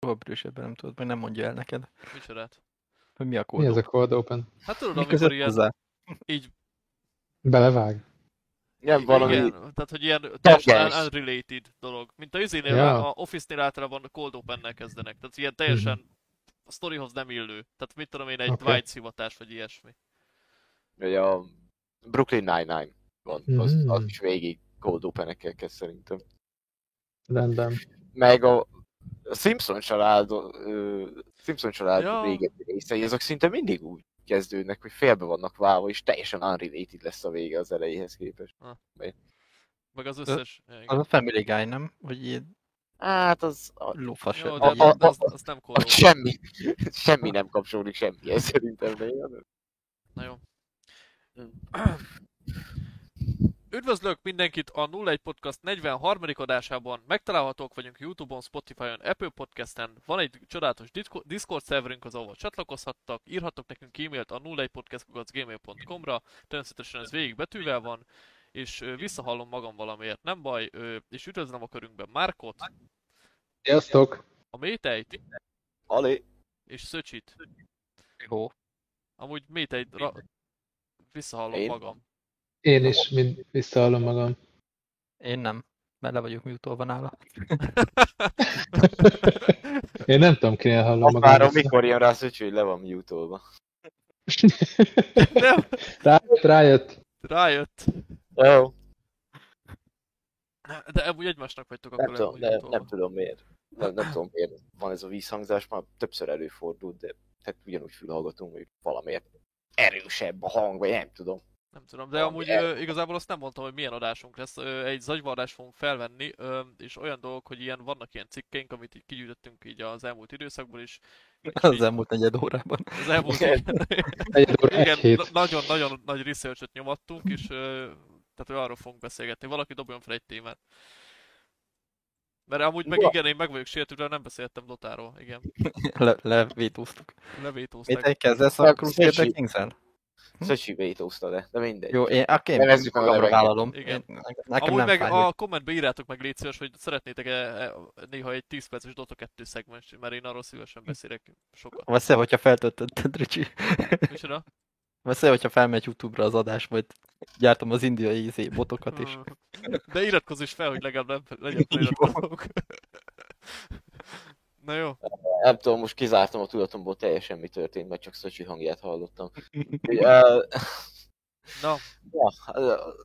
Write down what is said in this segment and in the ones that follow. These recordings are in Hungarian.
Rob erősebben nem tudod, meg nem mondja el neked, Micsodát? hogy mi a Mi ez a cold open? Hát tudod, Mi amikor ilyen, hozzá? így, Belevág? Nem valami... igen, tehát hogy ilyen teljesen unrelated dolog. Mint a izénél, Ja. a Office-nél általában a cold open kezdenek. Tehát ilyen teljesen a sztorihoz nem illő. Tehát mit tudom én, egy Oké. Dwight szivatás, vagy ilyesmi. Vagy a Brooklyn Nine-Nine van, az, Mhm. az is végig cold open kezd szerintem. Rendben. Meg a Simpson család, ö, Simpson család Ja. régebbi részei, azok szinte mindig úgy kezdődnek, hogy félbe vannak válva, és teljesen unrelated lesz a vége az elejéhez képest. Meg az összes... Az a Family Guy, nem? Vagy ilyen Hát az, a, lófas. Jó, a- de, a- de, az, az nem open. semmi, semmi nem kapcsolódik semmihez szerintem. Na jó. Üdvözlök mindenkit a 01 Podcast 43. adásában. Megtalálhatók vagyunk Youtube-on, Spotify-on, Apple Podcast-en. Van egy csodálatos Disco- Discord szerverünk, az ahol csatlakozhattak. Írhattok nekünk e-mailt a 01podcast.gmail.com-ra. Természetesen ez végig betűvel van. És visszahallom magam valamiért, nem baj. És üdvözlöm a körünkben Márkot, Sziasztok! a Métejt Ali, és Szöcsit. Jó. Amúgy Métejt ra- visszahallom Én? magam. Én is mind visszahallom magam. Én nem. Mert le vagyok mutolva nála. Én nem tudom, kinél hallom azt magam. várom, mikor jön rá Szöcső, hogy le van mute Nem, rájött, rájött. rájött. Jó, De amúgy egymásnak vagytok nem, akkor tudom, amúgy nem, tudom miért. Nem, nem tudom miért van ez a vízhangzás, már többször előfordult, de tehát ugyanúgy fülhallgatunk, hogy valamiért erősebb a hang, vagy nem tudom. Nem tudom, de amúgy ö, igazából azt nem mondtam, hogy milyen adásunk lesz. Ö, egy zagyvarrást fogunk felvenni, ö, és olyan dolgok, hogy ilyen, vannak ilyen cikkeink, amit így kigyűjtöttünk így az elmúlt időszakból is. Az így- elmúlt negyed órában. az elmúlt hét. na- nagyon-nagyon nagy research-et nyomattunk, és ö, tehát hogy arról fogunk beszélgetni. Valaki dobjon fel egy témát. Mert amúgy meg Ura. igen, én meg vagyok sértődve, nem beszéltem Dotáról, igen. Le, levétóztuk. Levétózták. Mit egy kezdesz a Crusader Szöcsi. Kings-el? Szöcsi vétózta, de, de mindegy. Jó, én, akkor én Nevezzük meg a magamra vállalom. Igen. Én, nekem Amúgy nem meg fáj, a hogy kommentbe írjátok meg légy szíves, hogy szeretnétek -e néha egy 10 perces Dota 2 szegmens, mert én arról szívesen beszélek sokat. Veszel, hogyha feltöltötted, Ricsi. Micsoda? Veszel, hogyha felmegy YouTube-ra az adás, majd gyártom az indiai izé, botokat is. De iratkozz is fel, hogy legalább nem legyen feliratkozók. Na jó. Nem tudom, most kizártam a tudatomból teljesen mi történt, mert csak Szöcsi hangját hallottam. Na, Ja,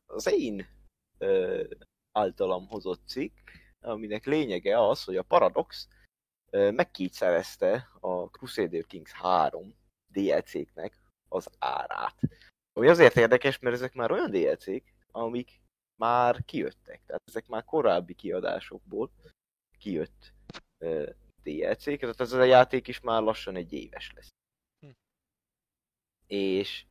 az én általam hozott cikk, aminek lényege az, hogy a Paradox megkétszerezte a Crusader Kings 3 DLC-knek az árát. Ami azért érdekes, mert ezek már olyan DLC-k, amik már kijöttek. Tehát ezek már korábbi kiadásokból kijött ö, DLC-k, tehát ez a játék is már lassan egy éves lesz. Hm. És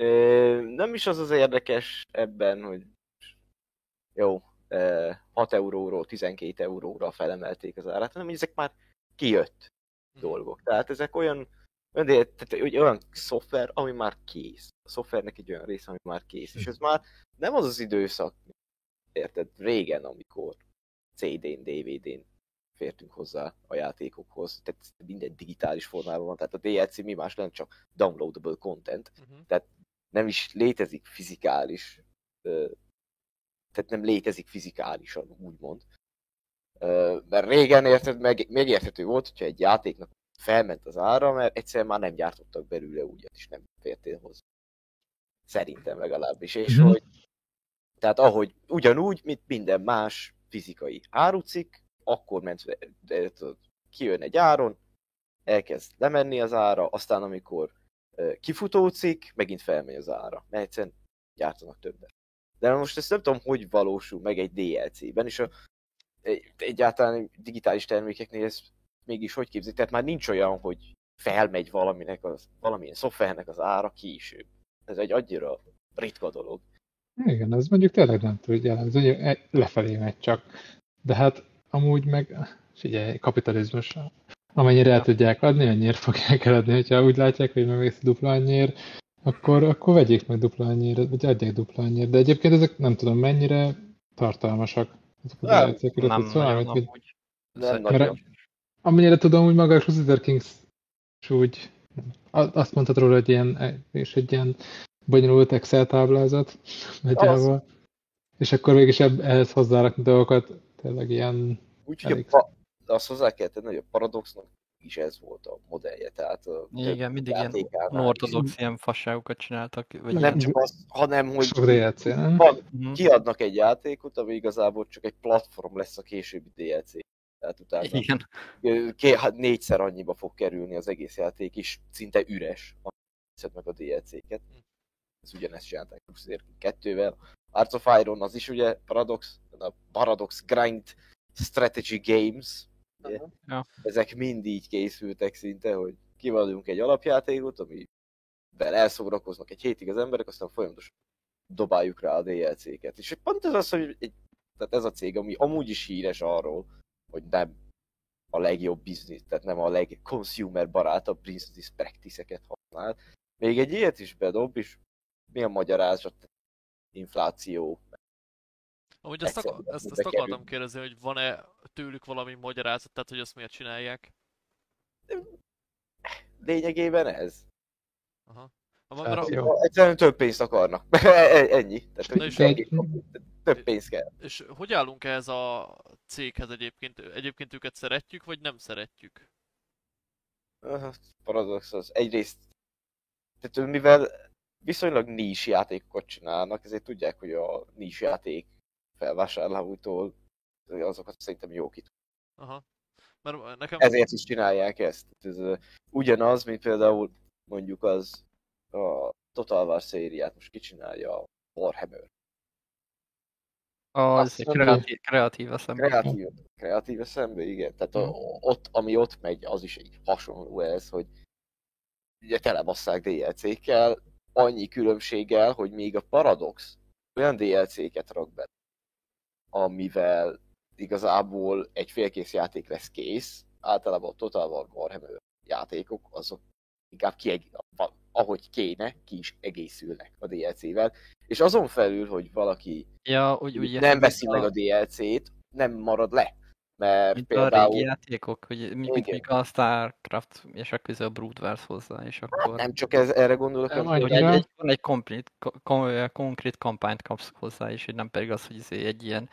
Ö, nem is az az érdekes ebben, hogy jó, ö, 6 euróról 12 euróra felemelték az árát, hanem ezek már kijött dolgok. Tehát ezek olyan, de- tehát hogy olyan szoftver, ami már kész. A szoftvernek egy olyan része, ami már kész. És ez már nem az az időszak, érted, régen, amikor CD-n, DVD-n fértünk hozzá a játékokhoz, tehát minden digitális formában van, tehát a DLC mi más nem csak downloadable content, Uh-huh. nem is létezik fizikális, tehát nem létezik fizikálisan, úgymond. Mert régen érted, meg, megérthető volt, hogyha egy játéknak felment az ára, mert egyszerűen már nem gyártottak belőle úgyat, és nem fértél hozzá. Szerintem legalábbis. És Mhm. hogy, tehát ahogy ugyanúgy, mint minden más fizikai árucikk, akkor ment, de, de, tudod, kijön egy áron, elkezd lemenni az ára, aztán amikor kifutó cikk, megint felmegy az ára, mert egyszerűen gyártanak többet. De most ezt nem tudom, hogy valósul meg egy DLC-ben, és a, egy, egyáltalán digitális termékeknél ez mégis hogy képzik, tehát már nincs olyan, hogy felmegy valaminek az, valamilyen szoftvernek az ára később. Ez egy annyira ritka dolog. Igen, ez mondjuk tényleg nem tud jellemző, hogy e- lefelé megy csak. De hát amúgy meg, figyelj, kapitalizmus, amennyire el tudják adni, annyira fogják eladni. Hogyha úgy látják, hogy megveszi dupla annyiért, akkor, akkor vegyék meg dupla annyiért, vagy adják dupla annyiért. De egyébként ezek nem tudom mennyire tartalmasak. Ezek a Nem, DLC-k, Nem szóval, nagyon hogy. Nem nagyon. Amennyire tudom, úgy maga a Crusader Kings és úgy azt mondtad róla, hogy ilyen, és egy ilyen bonyolult Excel táblázat nagyjából. És akkor mégis ehhez hozzárakni dolgokat, tényleg ilyen Úgyhogy a Elég. pa- de azt hozzá kell tenni, hogy a Paradoxnak is ez volt a modellje, tehát Igen, mindig ilyen ortodox ilyen fasságokat csináltak. Vagy. Nem csak az, hanem hogy DLC, nem? van, Mhm. kiadnak egy játékot, ami igazából csak egy platform lesz a későbbi DLC. Tehát utána Igen. ké, hát négyszer annyiba fog kerülni az egész játék is, szinte üres, veszed meg a DLC-ket. Ez ugyanezt csinálták Crusader 2-vel. Arts of Iron az is ugye Paradox, a Paradox Grind Strategy Games. Ugye? Ja. Ezek mind így készültek szinte, hogy kivadunk egy alapjátékot, amivel elszórakoznak egy hétig az emberek, aztán folyamatosan dobáljuk rá a DLC-ket. És pont ez az, hogy egy, tehát ez a cég, ami amúgy is híres arról, hogy nem a legjobb biznisz, tehát nem a legconsumer barátabb business practice-eket használ. Még egy ilyet is bedob, és mi a magyarázat? Infláció. Amúgy ezt, be- ezt, ezt akartam kérdezni, hogy van-e tőlük valami magyarázat, tehát hogy ezt miért csinálják? Lényegében ez. Aha. Hát a, jó. Egyszerűen több pénzt akarnak. Ennyi. Tehát, Na hogy és egy- több pénz kell. és hogy állunk ehhez a céghez egyébként? Egyébként őket szeretjük, vagy nem szeretjük? Aha, Paradox az egyrészt, tehát mivel viszonylag nis játékokat csinálnak, ezért tudják, hogy a nis játék felvásárlóitól azokat szerintem jó ki Aha. Mert nekem... Ezért is csinálják ezt. Ez ugyanaz, mint például mondjuk az a Total War szériát most kicsinálja a Warhammer. Az Azt kreatív, kreatív eszembe. Kreatív, kreatív eszembe, igen. Tehát a, ott, ami ott megy, az is egy hasonló ez, hogy ugye telebasszák DLC-kkel, annyi különbséggel, hogy még a Paradox olyan DLC-ket rak be, amivel igazából egy félkész játék lesz kész, általában a Total War Warhammer játékok, azok inkább kieg- ahogy kéne, ki is egészülnek a DLC-vel, és azon felül, hogy valaki Ja, úgy, úgy nem veszi meg a DLC-t, nem marad le. Mert Mint a például régi játékok, hogy mint, mint Igen. még a Starcraft, és a közel a Brood Wars hozzá, és akkor... nem csak ez, erre gondolok, Nem, hogy egy, egy, van egy konkrét, ko- konkrét kampányt kapsz hozzá, és hogy nem pedig az, hogy izé egy ilyen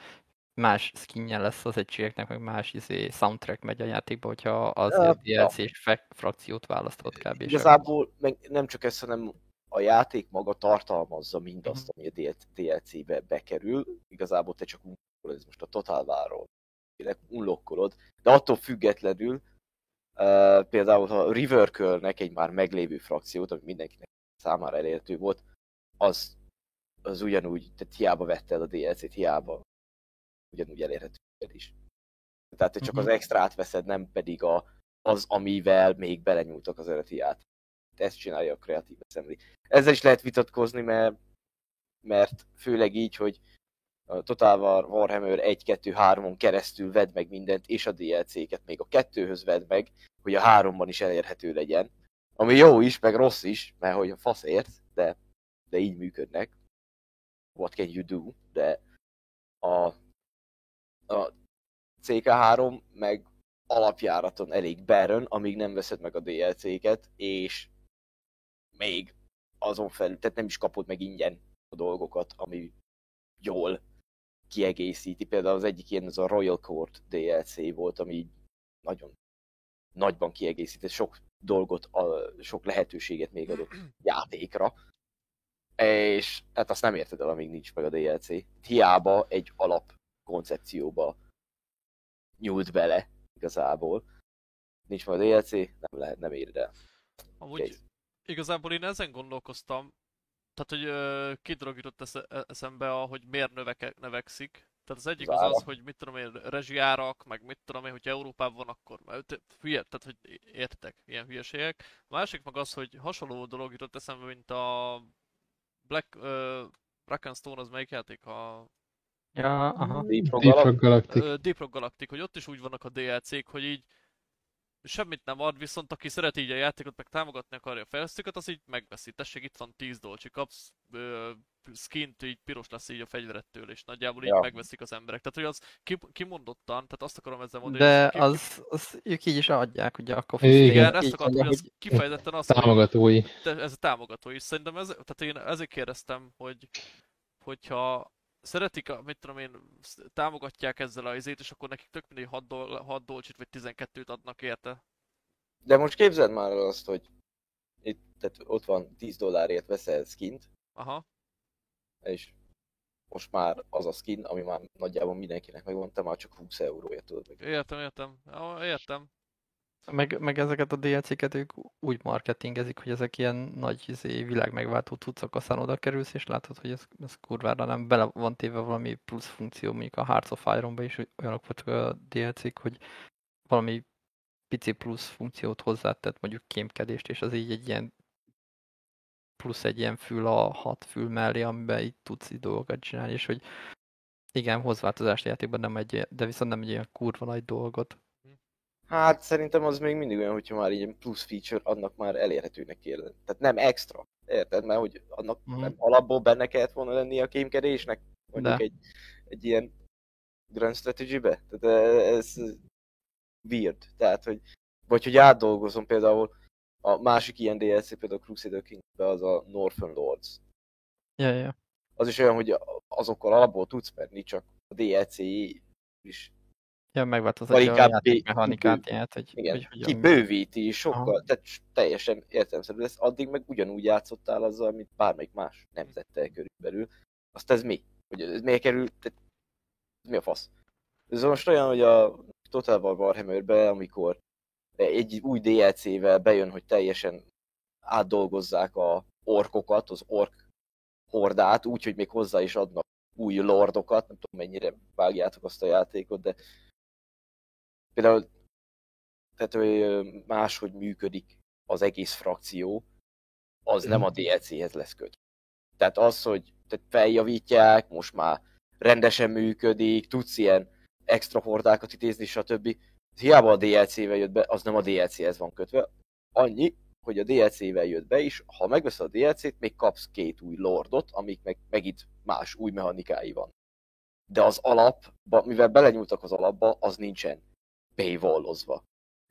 más skinje lesz az egységeknek, meg más izé soundtrack megy a játékba, hogyha az ilyen DLC-s fe- frakciót választod kb. és igazából meg nem csak ez, hanem a játék maga tartalmazza mindazt, Mhm. ami a DLC-be bekerül. Igazából te csak unlokkolod, ez most a Total War-ról unlokkolod, de attól függetlenül uh, például ha River Curl-nek egy már meglévő frakciót, ami mindenkinek számára elérhető volt, az, az ugyanúgy, tehát hiába vette el a DLC-t, hiába ugyanúgy elérhető is. Tehát te csak Mhm. az extrát veszed, nem pedig a, az, amivel még belenyúltak az eredeti játék. Ezt csinálja a Creative Assembly. Ezzel is lehet vitatkozni, mert, mert főleg így, hogy a Total War Warhammer 1-2-3-on keresztül vedd meg mindent, és a DLC-ket még a kettőhöz vedd meg, hogy a háromban is elérhető legyen. Ami jó is, meg rossz is, mert hogy a faszért, de, de így működnek. What can you do? De a, a CK3 meg alapjáraton elég barren, amíg nem veszed meg a DLC-ket, és még azon felül, tehát nem is kapod meg ingyen a dolgokat, ami jól kiegészíti. Például az egyik ilyen, az a Royal Court DLC volt, ami nagyon nagyban kiegészített, sok dolgot, a, sok lehetőséget még adott játékra. És hát azt nem érted el, amíg nincs meg a DLC. Hiába egy alap koncepcióba nyúlt bele igazából. Nincs a DLC, nem lehet, nem éred el. Amúgy Kész. igazából én ezen gondolkoztam, tehát hogy ö, jutott esze, eszembe, hogy miért növeke, növekszik. Tehát az egyik Az az hogy mit tudom én, rezsiárak, meg mit tudom én, hogy Európában van, akkor te- hülye, tehát hogy értek, ilyen hülyeségek. A másik meg az, hogy hasonló dolog jutott eszembe, mint a Black uh, Stone az melyik játék? A Ja, aha. Deep Rock Deep Galactic? Rock Galactic. ö, Deep Rock Galactic, hogy ott is úgy vannak a DLC-k, hogy így semmit nem ad, viszont aki szereti így a játékot, meg támogatni akarja a fejlesztőket, az így megveszi. Tessék, itt van 10 dolcsi, kapsz ö, skint, így piros lesz így a fegyverettől, és nagyjából így Ja. megveszik az emberek. Tehát, hogy az ki- kimondottan, tehát azt akarom ezzel mondani, De hogy ki- az, az ők így is adják, ugye a Coffee Igen. igen, ezt akartam, hogy az kifejezetten azt, hogy Támogatói. te- ez a támogató is. Szerintem ez, tehát én ezért kérdeztem, hogy hogyha szeretik, a, mit tudom én, támogatják ezzel a izét, és akkor nekik tök mindegy 6, doll- 6 dolcsit vagy 12-t adnak érte. De most képzeld már el azt, hogy itt, tehát ott van 10 dollárért veszel skint, Aha. és most már az a skin, ami már nagyjából mindenkinek megvan, te már csak 20 euróért tudod meg. Értem, értem. Ja, értem. Meg, meg ezeket a DLC-ket ők úgy marketingezik, hogy ezek ilyen nagy izé, világ megváltó cuccok, aztán oda kerülsz, és látod, hogy ez, ez kurvára nem bele van téve valami plusz funkció, mondjuk a Hearts of Iron-ba is olyanok voltak a DLC-k, hogy valami pici plusz funkciót hozzátett, mondjuk kémkedést, és az így egy ilyen plusz egy ilyen fül a hat fül mellé, amiben így tudsz így dolgokat csinálni, és hogy igen, hoz változást a játékban, nem egy, de viszont nem egy ilyen kurva nagy dolgot. Hát szerintem az még mindig olyan, hogyha már ilyen plusz feature, annak már elérhetőnek lenni. Tehát nem extra. Érted? Mert hogy annak Mhm. nem alapból benne kellett volna lenni a kémkedésnek, mondjuk De. egy, egy ilyen Grand Strategy-be. Tehát eh, ez weird. Tehát, hogy vagy hogy átdolgozom például a másik ilyen DLC, például Crusader Kings-be az a Northern Lords. Ja, ja. Az is olyan, hogy azokkal alapból tudsz menni, csak a DLC is Ja, megváltoztatja a inkább játék bé- mechanikát, ilyet, hogy, Igen, hogy hogyan- kibővíti, sokkal, Aha. tehát teljesen értelmszerű lesz. Addig meg ugyanúgy játszottál azzal, mint bármelyik más nemzettel körülbelül. Azt ez mi? Hogy ez miért kerül, tehát mi a fasz? Ez most olyan, hogy a Total War Warhammerbe, amikor egy új DLC-vel bejön, hogy teljesen átdolgozzák a orkokat, az ork hordát, úgyhogy még hozzá is adnak új lordokat, nem tudom mennyire vágjátok azt a játékot, de például tehát, hogy máshogy működik az egész frakció, az nem a DLC-hez lesz köt. Tehát az, hogy tehát feljavítják, most már rendesen működik, tudsz ilyen extra hordákat idézni, stb. Hiába a DLC-vel jött be, az nem a DLC-hez van kötve. Annyi, hogy a DLC-vel jött be is, ha megveszed a DLC-t, még kapsz két új lordot, amik meg, megint más új mechanikái van. De az alap, mivel belenyúltak az alapba, az nincsen paywallozva.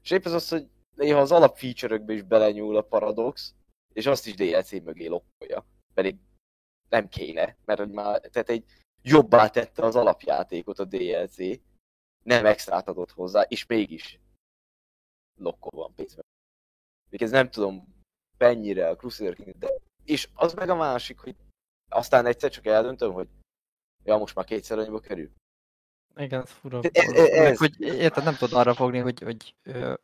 És épp ez az, hogy néha az alap feature is belenyúl a Paradox, és azt is DLC mögé lokkolja. Pedig nem kéne, mert már, tehát egy jobbá tette az alapjátékot a DLC, nem extrát adott hozzá, és mégis lokkol van pénzben. Még ez nem tudom mennyire a Crusader King, de... És az meg a másik, hogy aztán egyszer csak eldöntöm, hogy ja, most már kétszer annyiba kerül. Igen, ez fura. Ez- Hogy érted, nem tudod arra fogni, hogy, hogy ö,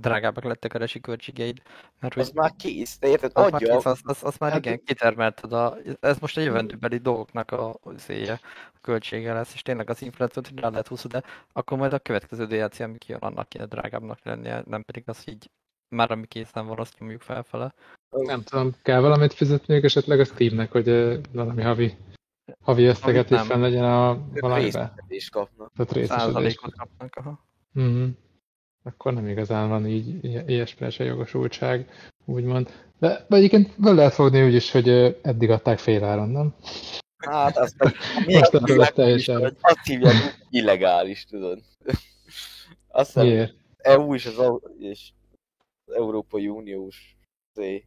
drágábbak lettek a resi költségeid, mert hogy Az már kész, de érted, az már, kész, az, az, az már Hát- igen, kitermelted a, ez most a jövendőbeli dolgoknak a széje, a költsége lesz, és tényleg az inflációt rá lehet húzni, de akkor majd a következő DLC, ami kijön, annak kéne drágábbnak lennie, nem pedig az így már ami készen van, azt nyomjuk felfele. Nem tudom, kell valamit fizetniük esetleg a Steamnek, hogy valami havi, havi összeget is fenn legyen a valamiben. részletes kapnak. Tehát részesedés. Százalékot kapnak, aha. Mhm. Akkor nem igazán van így ilyesmire se jogosultság, úgymond. De, de egyébként fel lehet fogni úgy is, hogy eddig adták féláron, nem? Hát azt Most nem lesz teljesen. azt hívják, illegális, tudod. Azt hiszem? EU is az, és az Európai Uniós izé,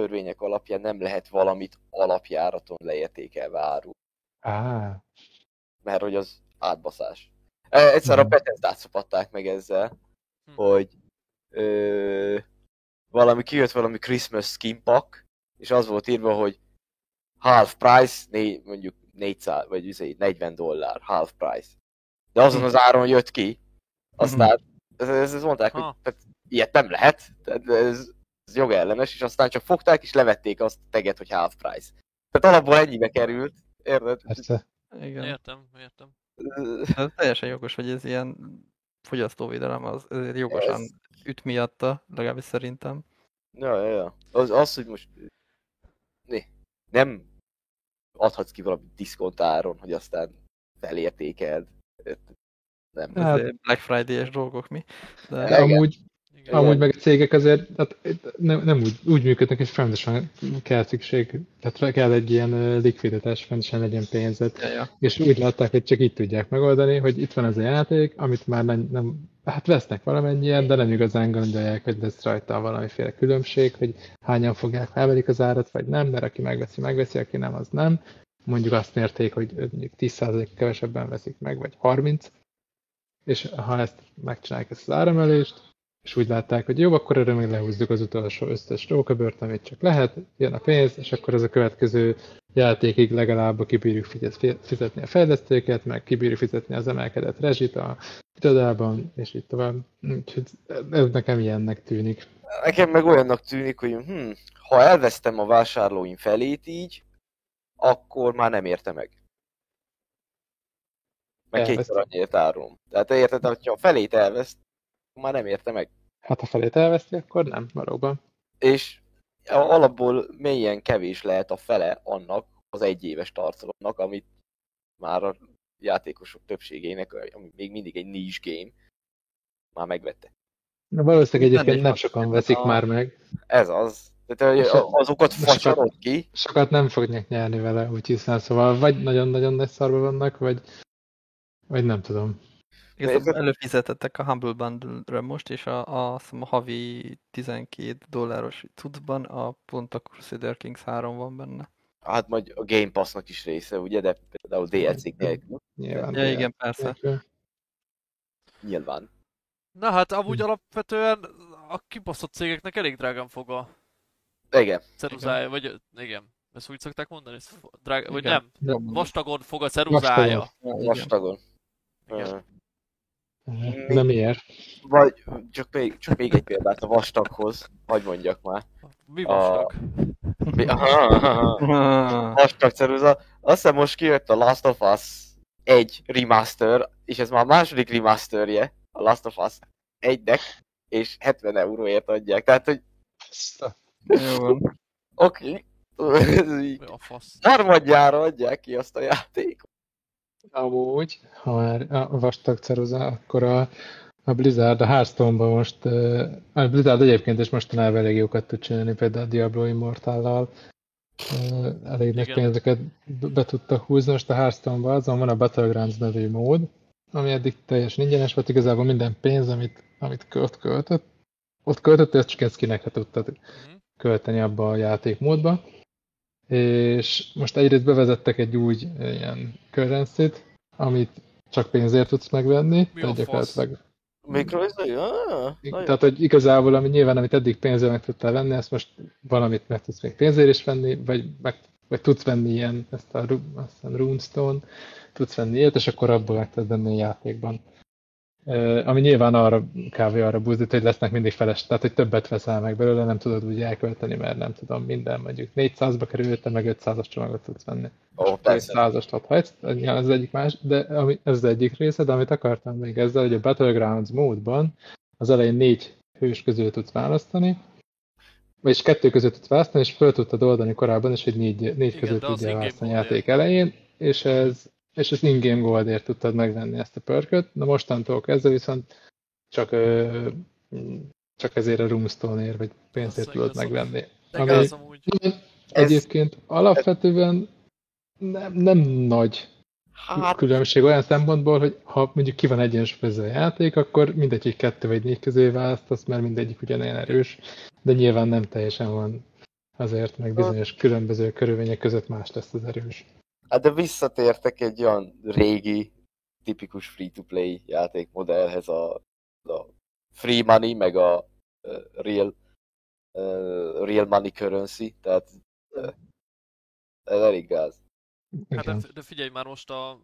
törvények alapján nem lehet valamit alapjáraton leértékelve árul, Á, mert hogy az átbaszás. Egyszer a Mhm. Bethesda-t szopatták meg ezzel, Hm. hogy ö, valami kijött valami Christmas skin pack, és az volt írva, hogy half price, né, mondjuk 400, vagy üzé, 40 dollár, half price. De azon az áron jött ki, aztán ez, ez, ez mondták, hogy tehát, ilyet nem lehet, tehát ez, ez jogellenes, és aztán csak fogták és levették azt a teget, hogy half price. Tehát alapból ennyibe került, érted? persze. Igen. Értem, értem. Ez teljesen jogos, hogy ez ilyen fogyasztóvédelem, az ezért jogosan Ez- üt miatta, legalábbis szerintem. Ja, ja, ja. Az, az hogy most né, nem adhatsz ki valami diszkontáron, hogy aztán felértékeld. Nem. Hát- Hát, Black Friday-es dolgok mi. De Igen. Amúgy, Igen. amúgy meg a cégek azért hát, nem, nem úgy, úgy működnek, hogy folyamatosan kell szükség, tehát kell egy ilyen likviditás, folyamatosan legyen pénzed. ja, ja. És úgy látták, hogy csak így tudják megoldani, hogy itt van ez a játék, amit már nem, nem hát vesznek valamennyien, de nem igazán gondolják, hogy lesz rajta valamiféle különbség, hogy hányan fogják felvelik az árat, vagy nem, mert aki megveszi, megveszi, aki nem, az nem. Mondjuk azt mérték, hogy mondjuk 10% kevesebben veszik meg, vagy 30, és ha ezt megcsinálják ezt az áremelést, és úgy látták, hogy jó, akkor erre még lehúzzuk az utolsó összes rókabört, amit csak lehet, jön a pénz, és akkor az a következő játékig legalább kibírjuk fizet- fizetni a fejlesztőket, meg kibírjuk fizetni az emelkedett rezsit a irodában, és így tovább. Úgyhogy ez nekem ilyennek tűnik. Nekem meg olyannak tűnik, hogy hm, ha elvesztem a vásárlóim felét így, akkor már nem érte meg. Meg Elvesztem. kétszer annyiért árulom. Tehát érted, hogyha a felét elveszt, már nem érte meg. Hát ha felét elveszti, akkor nem, valóban. És alapból mélyen kevés lehet a fele annak az egyéves tartalomnak, amit már a játékosok többségének, ami még mindig egy niche game, már megvette. Na, valószínűleg egyébként nem is sokan veszik A- már meg. Ez az. Tehát azokat sokat- facsarod ki, Sokat nem fognak nyerni vele, úgy hiszem, szóval vagy nagyon-nagyon nagy szarba vannak, vagy, vagy nem tudom. Igazából előfizetettek a Humble Bundle-re most, és a, a, a havi 12 dolláros cuccban a pont a Crusader Kings 3 van benne. hát majd a Game Passnak is része, ugye, de például DLC nélkül, Nyilván. Ja, igen, persze. Nyilván. Na hát amúgy alapvetően a kibaszott cégeknek elég drágán fog a Igen, ceruzája, vagy igen, ezt úgy szokták mondani, ez drága, vagy nem, vastagon fog a ceruzája. Vastagon. Vastagon. Igen. Ö, De miért? Vagy csak még, csak még egy példát a vastaghoz, hogy mondjak már. Mi A- vastag? Mi- Aha, aha. Vastag ceruza. Azt hiszem most kijött a Last of Us egy remaster, és ez már a második remasterje a Last of Us egynek, és 70 euróért adják. Tehát, hogy Jó van. oké, okay, Mi a fasz? harmadjára adják ki azt a játékot. Amúgy, ha már a vastag ceruza, akkor a, a Blizzard, a Hearthstone-ban most, a Blizzard egyébként is mostanában elég jókat tud csinálni, például a Diablo Immortallal uh, elég nagy pénzeket be tudtak húzni. Most a Hearthstone-ban azon van a Battlegrounds nevű mód, ami eddig teljesen ingyenes volt, igazából minden pénz, amit, amit költ, költött, ott költött, ezt csak egy skinekre tudtad Mhm. költeni abba a játékmódba. És most egyrészt bevezettek egy új ilyen currency amit csak pénzért tudsz megvenni. Mi a tehát fasz? gyakorlatilag- Mikro ez? Ah, nagyon Tehát, hogy igazából, ami nyilván, amit eddig pénzért meg tudtál venni, ezt most valamit meg tudsz még pénzért is venni, vagy, meg, vagy tudsz venni ilyen, ezt a, ru- azt hiszem Runestone, tudsz venni ilyet, és akkor abból meg tudod venni a játékban. Ami nyilván arra kávé arra buzdít, hogy lesznek mindig feles, tehát hogy többet veszel meg belőle, nem tudod úgy elkölteni, mert nem tudom, minden mondjuk 400-ba kerül, te meg 500-as csomagot tudsz venni. Ó, persze. 100-ast adhatsz, ez az egyik más, de ami, ez az egyik része, de amit akartam még ezzel, hogy a Battlegrounds módban az elején négy hős közül tudsz választani, vagyis kettő között tudsz választani, és föl tudtad oldani korábban is, hogy négy, négy Igen, között tudjál választani játék elején, és ez és az in-game goldért tudtad megvenni ezt a perköt, na mostantól kezdve viszont csak, ö, csak ezért a Roomstone-ért, vagy pénzért tudod megvenni. De Ami-. Egyébként alapvetően nem, nem nagy Hát, különbség olyan szempontból, hogy ha mondjuk ki van egyensúlyozva a játék, akkor mindegy, hogy kettő vagy négy közé választasz, mert mindegyik ugyanilyen erős, de nyilván nem teljesen van azért, meg bizonyos különböző körülmények között más lesz az erős. Hát de visszatértek egy olyan régi, tipikus free-to-play játékmodellhez a, a free money, meg a uh, real, uh, real money currency, tehát uh, ez elég gáz. Hát de, de figyelj már most a...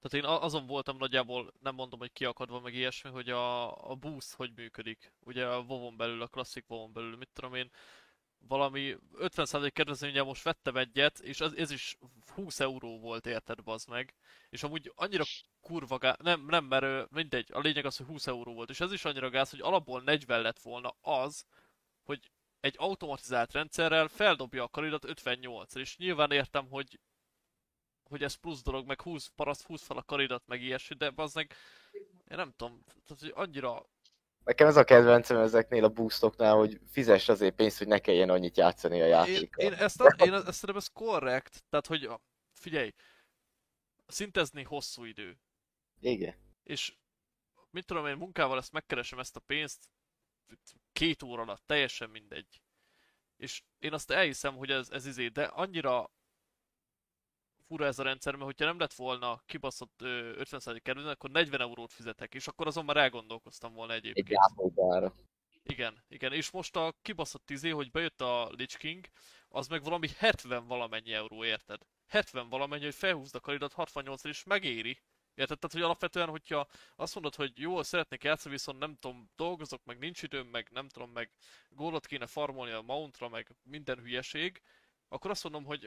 Tehát én azon voltam nagyjából, nem mondom, hogy kiakadva meg ilyesmi, hogy a, a boost hogy működik. Ugye a WoW-on belül, a klasszik WoW-on belül, mit tudom én, valami 50% kedvezménye most vettem egyet, és ez, ez is 20 euró volt érted, bazd meg. És amúgy annyira kurva gáz, nem, nem, mert mindegy, a lényeg az, hogy 20 euró volt, és ez is annyira gáz, hogy alapból 40 lett volna az, hogy egy automatizált rendszerrel feldobja a karidat 58 és nyilván értem, hogy hogy ez plusz dolog, meg 20 paraszt, 20 fel a karidat, meg ilyesmi, de az meg én nem tudom, tehát, hogy annyira Nekem ez a kedvencem ezeknél a boostoknál, hogy fizess azért pénzt, hogy ne kelljen annyit játszani a Én, játékkal. én, ezt, a, én ezt szerintem ez korrekt, tehát hogy figyelj, szintezni hosszú idő, Igen. és mit tudom én, munkával ezt megkeresem ezt a pénzt két óra alatt, teljesen mindegy. És én azt elhiszem, hogy ez, ez izé, de annyira fura ez a rendszer, mert hogyha nem lett volna kibaszott ö, 50% kerülni, akkor 40 eurót fizetek, és akkor azon már elgondolkoztam volna Egy egyébként. játékára. Igen, igen, és most a kibaszott izé, hogy bejött a Lich King, az meg valami 70 valamennyi euró, érted? 70 valamennyi, hogy felhúzd a karidat 68 és megéri. Érted? Tehát, hogy alapvetően, hogyha azt mondod, hogy jó, szeretnék játszani, viszont nem tudom, dolgozok, meg nincs időm, meg nem tudom, meg gólot kéne farmolni a mountra, meg minden hülyeség, akkor azt mondom, hogy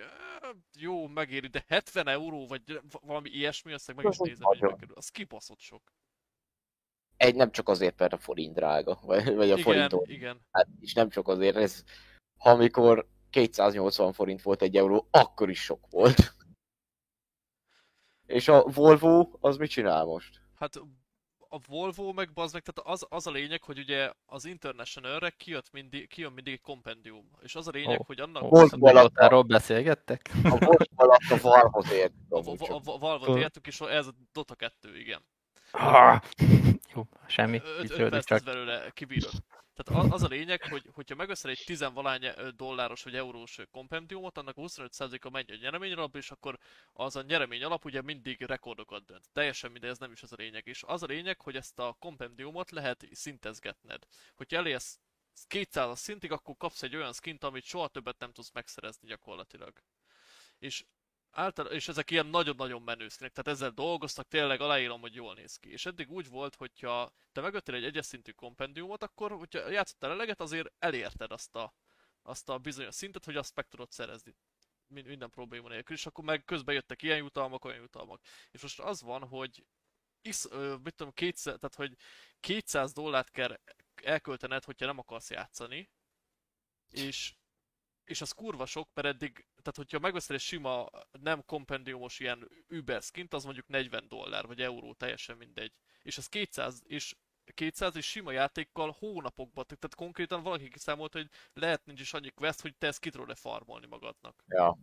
jó, megéri, de 70 euró, vagy valami ilyesmi, azt meg is nézem, hogy nagyon. kerül. Az kibaszott sok. Egy nem csak azért, mert a forint drága, vagy, vagy a Igen, forint igen. Hát, és nem csak azért, ez, ha amikor 280 forint volt egy euró, akkor is sok volt. És a Volvo, az mit csinál most? Hát a Volvo meg bazd meg, tehát az, az a lényeg, hogy ugye az International-re kijött mindig, kijön mindig egy kompendium. És az a lényeg, Ó. hogy annak Ó, Volt szóval valaki- Dotáról beszélgettek? A Volvo alatt a Valvot ért. a, a, a, a Valve-ot értük, és ez a Dota 2, igen. Ah, Jó, semmi. 5 Viccelődik perc csak. belőle kibírod. Tehát az, a lényeg, hogy hogyha megveszel egy tizenvalány ö, dolláros vagy eurós kompendiumot, annak a 25%-a megy a nyeremény alap, és akkor az a nyeremény alap ugye mindig rekordokat dönt. Teljesen mindegy, ez nem is az a lényeg. És az a lényeg, hogy ezt a kompendiumot lehet szintezgetned. Hogyha elérsz 200 szintig, akkor kapsz egy olyan skint, amit soha többet nem tudsz megszerezni gyakorlatilag. És által, és ezek ilyen nagyon-nagyon menő skinek, tehát ezzel dolgoztak, tényleg aláírom, hogy jól néz ki. És eddig úgy volt, hogyha te megvettél egy egyes szintű kompendiumot, akkor, hogyha játszottál eleget, azért elérted azt a, azt a bizonyos szintet, hogy azt meg tudod szerezni Min- minden probléma nélkül, és akkor meg közben jöttek ilyen jutalmak, olyan jutalmak. És most az van, hogy isz, ö, mit tudom, 200, tehát hogy 200 dollárt kell elköltened, hogyha nem akarsz játszani, és és az kurva sok, mert eddig, tehát hogyha megveszel egy sima, nem kompendiumos ilyen Uber skint, az mondjuk 40 dollár, vagy euró, teljesen mindegy. És az 200, és 200 és sima játékkal hónapokban, tehát konkrétan valaki kiszámolt, hogy lehet nincs is annyi quest, hogy te ezt ki tudod-e farmolni magadnak. Ja.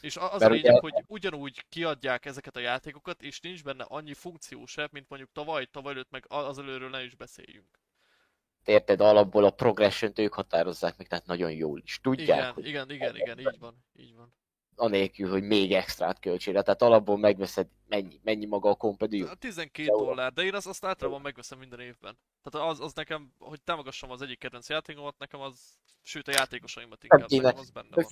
És az Mert a lényeg, ugye- hogy ugyanúgy kiadják ezeket a játékokat, és nincs benne annyi funkció se, mint mondjuk tavaly, tavaly előtt, meg az előről ne is beszéljünk. Érted, alapból a progression ők határozzák meg, tehát nagyon jól is tudják, Igen, hogy igen, igen, igen, így van, így van. anélkül, hogy még extrát költsél. Tehát alapból megveszed, mennyi, mennyi maga a kompendium. A 12 Jó. dollár, de én azt, azt általában megveszem minden évben. Tehát az, az nekem, hogy támogassam az egyik kedvenc játékomat, nekem az, sőt a játékosaimat Nem inkább, kéne. nekem az benne van.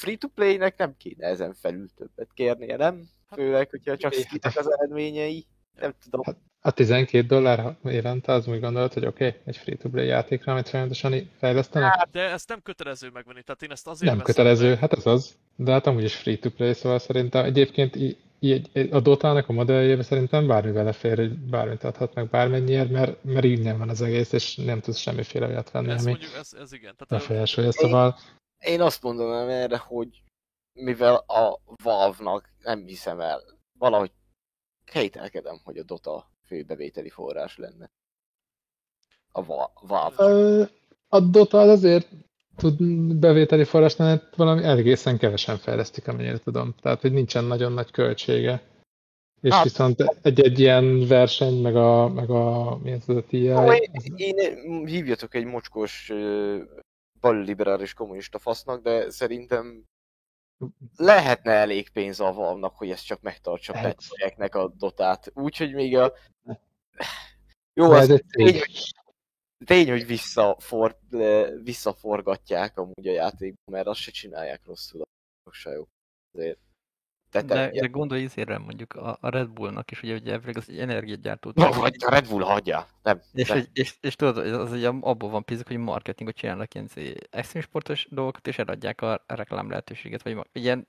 Free-to-play-nek nem kéne ezen felül többet kérnie, nem? Hát- Főleg, hogyha csak Hát- skitek az eredményei. Nem tudom. A 12 dollár évente az úgy gondolod, hogy oké, okay, egy free-to-play játékra, amit folyamatosan fejlesztenek? De ezt nem kötelező megvenni, tehát én ezt azért Nem veszem kötelező, meg. hát ez az. De hát amúgy is free-to-play, szóval szerintem egyébként í- így, a Dota-nak a modelljébe szerintem bármi belefér, hogy bármit adhatnak bármennyiért, mert, mert így nem van az egész, és nem tudsz semmiféle olyat venni, Ez ami mondjuk, ez, ez igen. Tehát befolyásolja. Szóval Én azt mondanám erre, hogy mivel a Valve-nak nem hiszem el, valahogy kételkedem, hogy a Dota főbevételi forrás lenne. A Va- Valve. A Dota az azért tud bevételi forrás mert valami egészen kevesen fejlesztik, amennyire tudom. Tehát, hogy nincsen nagyon nagy költsége. És Hát- viszont egy-egy ilyen verseny, meg a, meg a mi ez az a TI, Ó, én, az- én, hívjatok egy mocskos balliberális kommunista fasznak, de szerintem lehetne elég pénz a Valve-nak, hogy ezt csak megtartsa Lehet. petreknek a dotát. Úgyhogy még a... Jó, az ez tény, hogy, tény, hogy visszafor, visszaforgatják amúgy a játékban, mert azt se csinálják rosszul a sajok. Azért. De, Tete, de gondolj izére mondjuk a, a Red Bullnak is, ugye, ugye elvileg az egy energiagyártó. Na, cég, vagy a Red Bull hagyja. Nem, és, nem. és, és, és, tudod, az, az ugye abból van pénzük, hogy marketingot csinálnak ilyen extrém sportos dolgokat, és eladják a reklám lehetőséget, vagy ilyen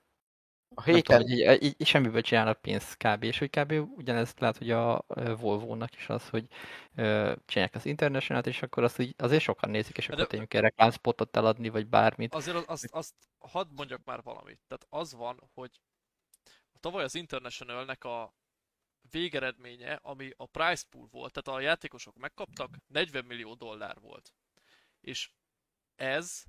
A nem tudom, héten hogy így, így, semmiből csinálnak pénzt kb. És hogy kb. ugyanezt lehet, hogy a Volvo-nak is az, hogy ö, csinálják az international és akkor azt így, azért sokan nézik, és De- akkor tényleg kell reklámspotot eladni, vagy bármit. Azért az, azt, azt hadd mondjak már valamit. Tehát az van, hogy tavaly az International-nek a végeredménye, ami a price pool volt, tehát a játékosok megkaptak, 40 millió dollár volt. És ez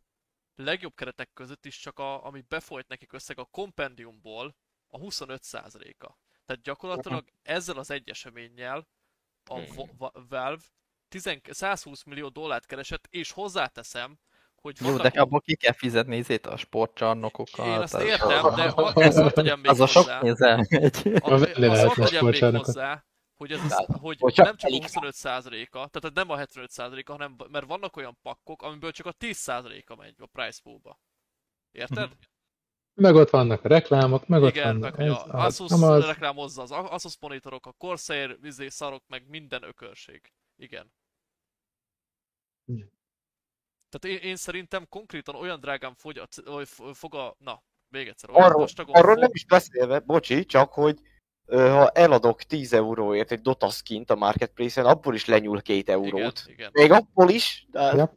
legjobb keretek között is csak a, ami befolyt nekik összeg a kompendiumból a 25%-a. Tehát gyakorlatilag ezzel az egy eseménnyel a Valve 10, 120 millió dollárt keresett, és hozzáteszem, hogy Jó, de abból ki kell fizetni izét a sportcsarnokokat. Én azt az- értem, de ha- ezt hadd tegyem még Az a sok. A- venni azt tegyem még hozzá, hogy, ez, Tehát, hogy hogyha nem csak a elég- 25%-a, tehát nem a 75%-a, hanem mert vannak olyan pakkok, amiből csak a 10%-a megy a price poolba. Érted? Meg ott vannak a reklámok, meg ott Igen, meg vannak hogy ez, a az, Asus amaz. reklámozza az Asus monitorok, a Corsair izé, szarok, meg minden ökörség. Igen. Tehát én, én szerintem konkrétan olyan drágán fogy a, fog a... Na, még egyszer. Olyan Arról, arról fog- nem is beszélve, bocsi, csak hogy ha eladok 10 euróért egy Dota skint a Marketplace-en, abból is lenyúl 2 Igen, eurót. igen. Még abból is, de Ja.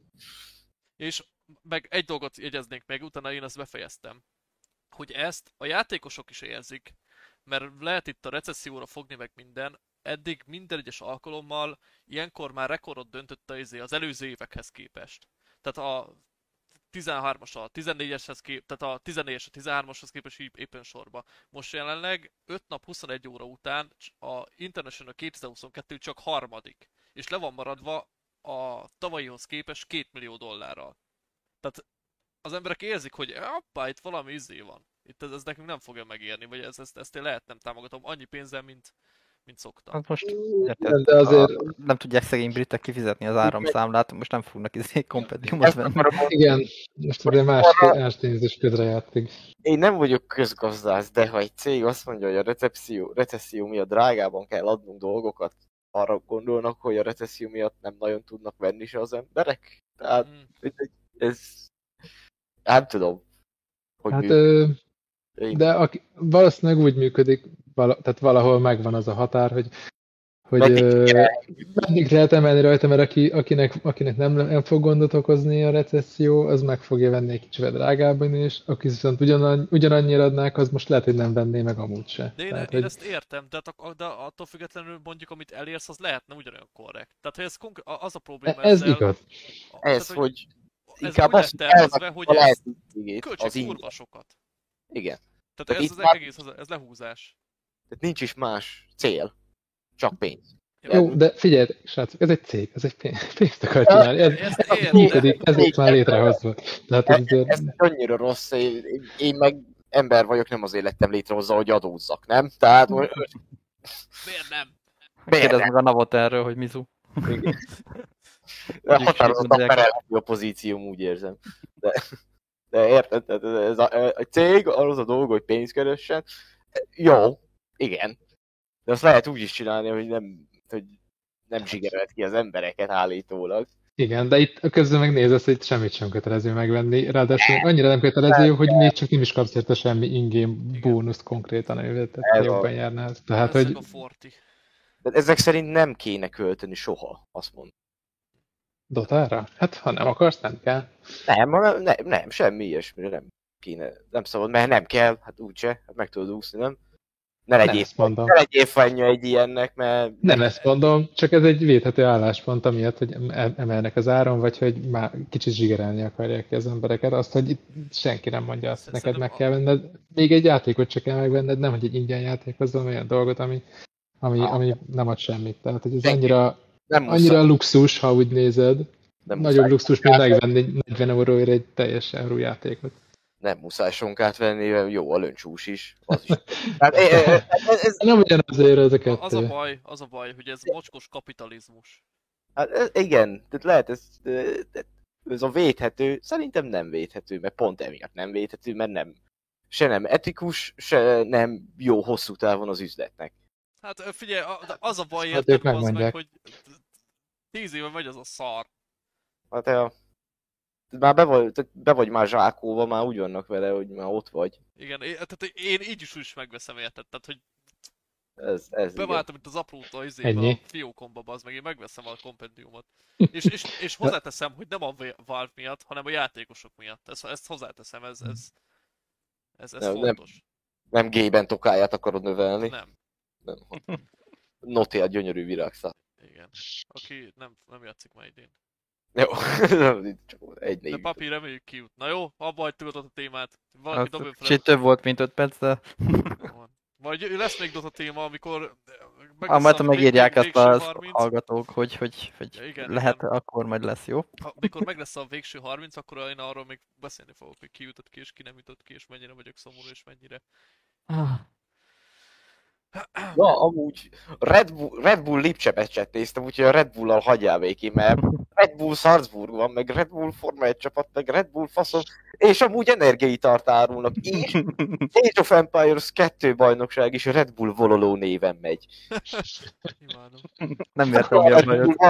És meg egy dolgot jegyeznék meg, utána én ezt befejeztem. Hogy ezt a játékosok is érzik, mert lehet itt a recesszióra fogni meg minden, eddig minden egyes alkalommal ilyenkor már rekordot döntött az, az előző évekhez képest. Tehát a 13-as a 14-eshez kép, tehát a 14-es a 13-ashoz képest így éppen sorba. Most jelenleg 5 nap 21 óra után a International 2022 csak harmadik, és le van maradva a tavalyihoz képest 2 millió dollárral. Tehát az emberek érzik, hogy hoppá, itt valami izé van. Itt ez, ez nekünk nem fogja megérni, vagy ez, ezt, ezt én lehet nem támogatom annyi pénzzel, mint, mint szoktam. Hát most érted, de azért- a, nem tudják szegény britek kifizetni az áramszámlát, most nem fognak izé kompendiumot venni. Igen, most azért más, más tényezés közrejátszik. Én nem vagyok közgazdász, de ha egy cég azt mondja, hogy a recesszió, recesszió miatt drágában kell adnunk dolgokat, arra gondolnak, hogy a recesszió miatt nem nagyon tudnak venni se az emberek. Tehát Mm. ez, nem tudom, hogy Hát, működik. ö, de de aki, valószínűleg úgy működik, vala, tehát valahol megvan az a határ, hogy, hogy Meddig lehet emelni rajta, mert aki, akinek, akinek nem, nem fog gondot okozni a recesszió, az meg fogja venni egy kicsivel drágábban is, aki viszont ugyanan, ugyanannyira adnák, az most lehet, hogy nem venné meg amúgy se. De én, Tehát, én hogy, ezt értem, de, hát, de attól függetlenül mondjuk, amit elérsz, az lehetne ugyanolyan korrekt. Tehát hogy ez konkrét, az a probléma ez ezzel, igaz. Ez, tehát, hogy ez inkább úgy lett hogy tervezve, hogy a ez költség kurva sokat. Igen. Tehát Tehát ez az már- egész, ez lehúzás. Tehát nincs is más cél. Csak pénz. Jó, de figyelj, srácok, ez egy cég, ez egy pénz, pénzt akar csinálni, ez, ez értem. működik, ez lett már létrehozva. Tehát ez, Ez, ez annyira rossz, én, én meg ember vagyok, nem azért lettem létrehozva, hogy adózzak, nem? Tehát Miért nem? miért Kérdezd nem? meg a Navot erről, hogy mizu. Határozottan perelhető a pozícióm, úgy érzem. De, de érted? Ez a, a cég, az a dolga, hogy pénzt keressen. Jó, igen. De azt lehet úgy is csinálni, hogy nem, hogy nem zsigerelt ki az embereket állítólag. Igen, de itt közben megnézesz, hogy itt semmit sem kötelező megvenni, ráadásul annyira nem kötelező, hogy még csak nem is kapsz érte semmi ingame bónuszt konkrétan, amivel jobban járnál. Tehát, Ezek hogy a forti. De ezek szerint nem kéne költeni soha, azt mondom. Dotára? Hát ha nem akarsz, nem kell. Nem, nem, nem, nem semmi ilyesmire nem kéne, nem szabad, mert nem kell, hát úgyse, hát meg tudod úszni, nem? Ne Nem legyél, ezt mondom. ne legyél fennyő egy ilyennek, mert... Nem ezt mondom, csak ez egy védhető álláspont, amiatt, hogy em- emelnek az áron, vagy hogy már kicsit zsigerelni akarják ki az embereket. Azt, hogy itt senki nem mondja azt, neked Szerintem meg a- kell venned. Még egy játékot csak kell megvenned, nem hogy egy ingyen játékhoz van olyan dolgot, ami, ami, Ah. ami nem ad semmit. Tehát, hogy ez Senki. annyira, Nem muszáj, annyira luxus, ha úgy nézed. nem Nagyobb luxus, mint megvenni 40 euróért egy teljes euró játékot. Nem muszáj sonkát venni, mert jó a löncsús is, az is. Hát, e, e, ez, ez, Nem ugyanazért ez a Az a baj, az a baj, hogy ez mocskos kapitalizmus. hát, ez, igen, tehát lehet ez, ez a védhető, szerintem nem védhető, mert pont emiatt nem védhető, mert nem, se nem etikus, se nem jó hosszú távon az üzletnek. Hát figyelj, az a baj, Hát érted, ők az meg, hogy tíz éve megy az a szar. Hát a, már be vagy, tehát be vagy már zsákolva, már úgy vannak vele, hogy már ott vagy. Igen, én, tehát én így is úgy is megveszem, érted? Tehát, hogy Ez, ez beváltam itt az aprótól izébe, Ennyi. a fiókomba, az meg én megveszem a kompendiumot. És, és, és hozzáteszem, hogy nem a Valve miatt, hanem a játékosok miatt. Ezt, ezt hozzáteszem, ez, ez, ez, ez Nem, nem. fontos. Nem gében tokáját akarod növelni. Nem. Nem. Notél gyönyörű virágszál. Igen. Aki nem, nem játszik már idén. Jó, csak egy De név. papír reméljük kijut. Na jó, abba hagytuk ott a témát. Valaki dobjon Hát, fel. kicsit több volt, mint 5 perc, de. Majd lesz még Dota téma, amikor... meg ah, lesz majd a megírják végső a 30. hallgatók, hogy, hogy, hogy Ja, igen, lehet, igen. akkor majd lesz, jó? Ha, mikor meg lesz a végső 30, akkor én arról még beszélni fogok, hogy ki jutott ki és ki nem jutott ki, és mennyire vagyok szomorú, és mennyire. Ja, amúgy Red Bull, Red Bull Lipcsepet néztem, úgyhogy a Red Bull-al hagyjál végig, mert Red Bull Salzburg van, meg Red Bull Forma 1 csapat, meg Red Bull faszom, és amúgy energiaitart árulnak, és Age of Empires 2 bajnokság is Red Bull Vololó néven megy. Imádom. Nem értem, mi a Red bajod. Bull,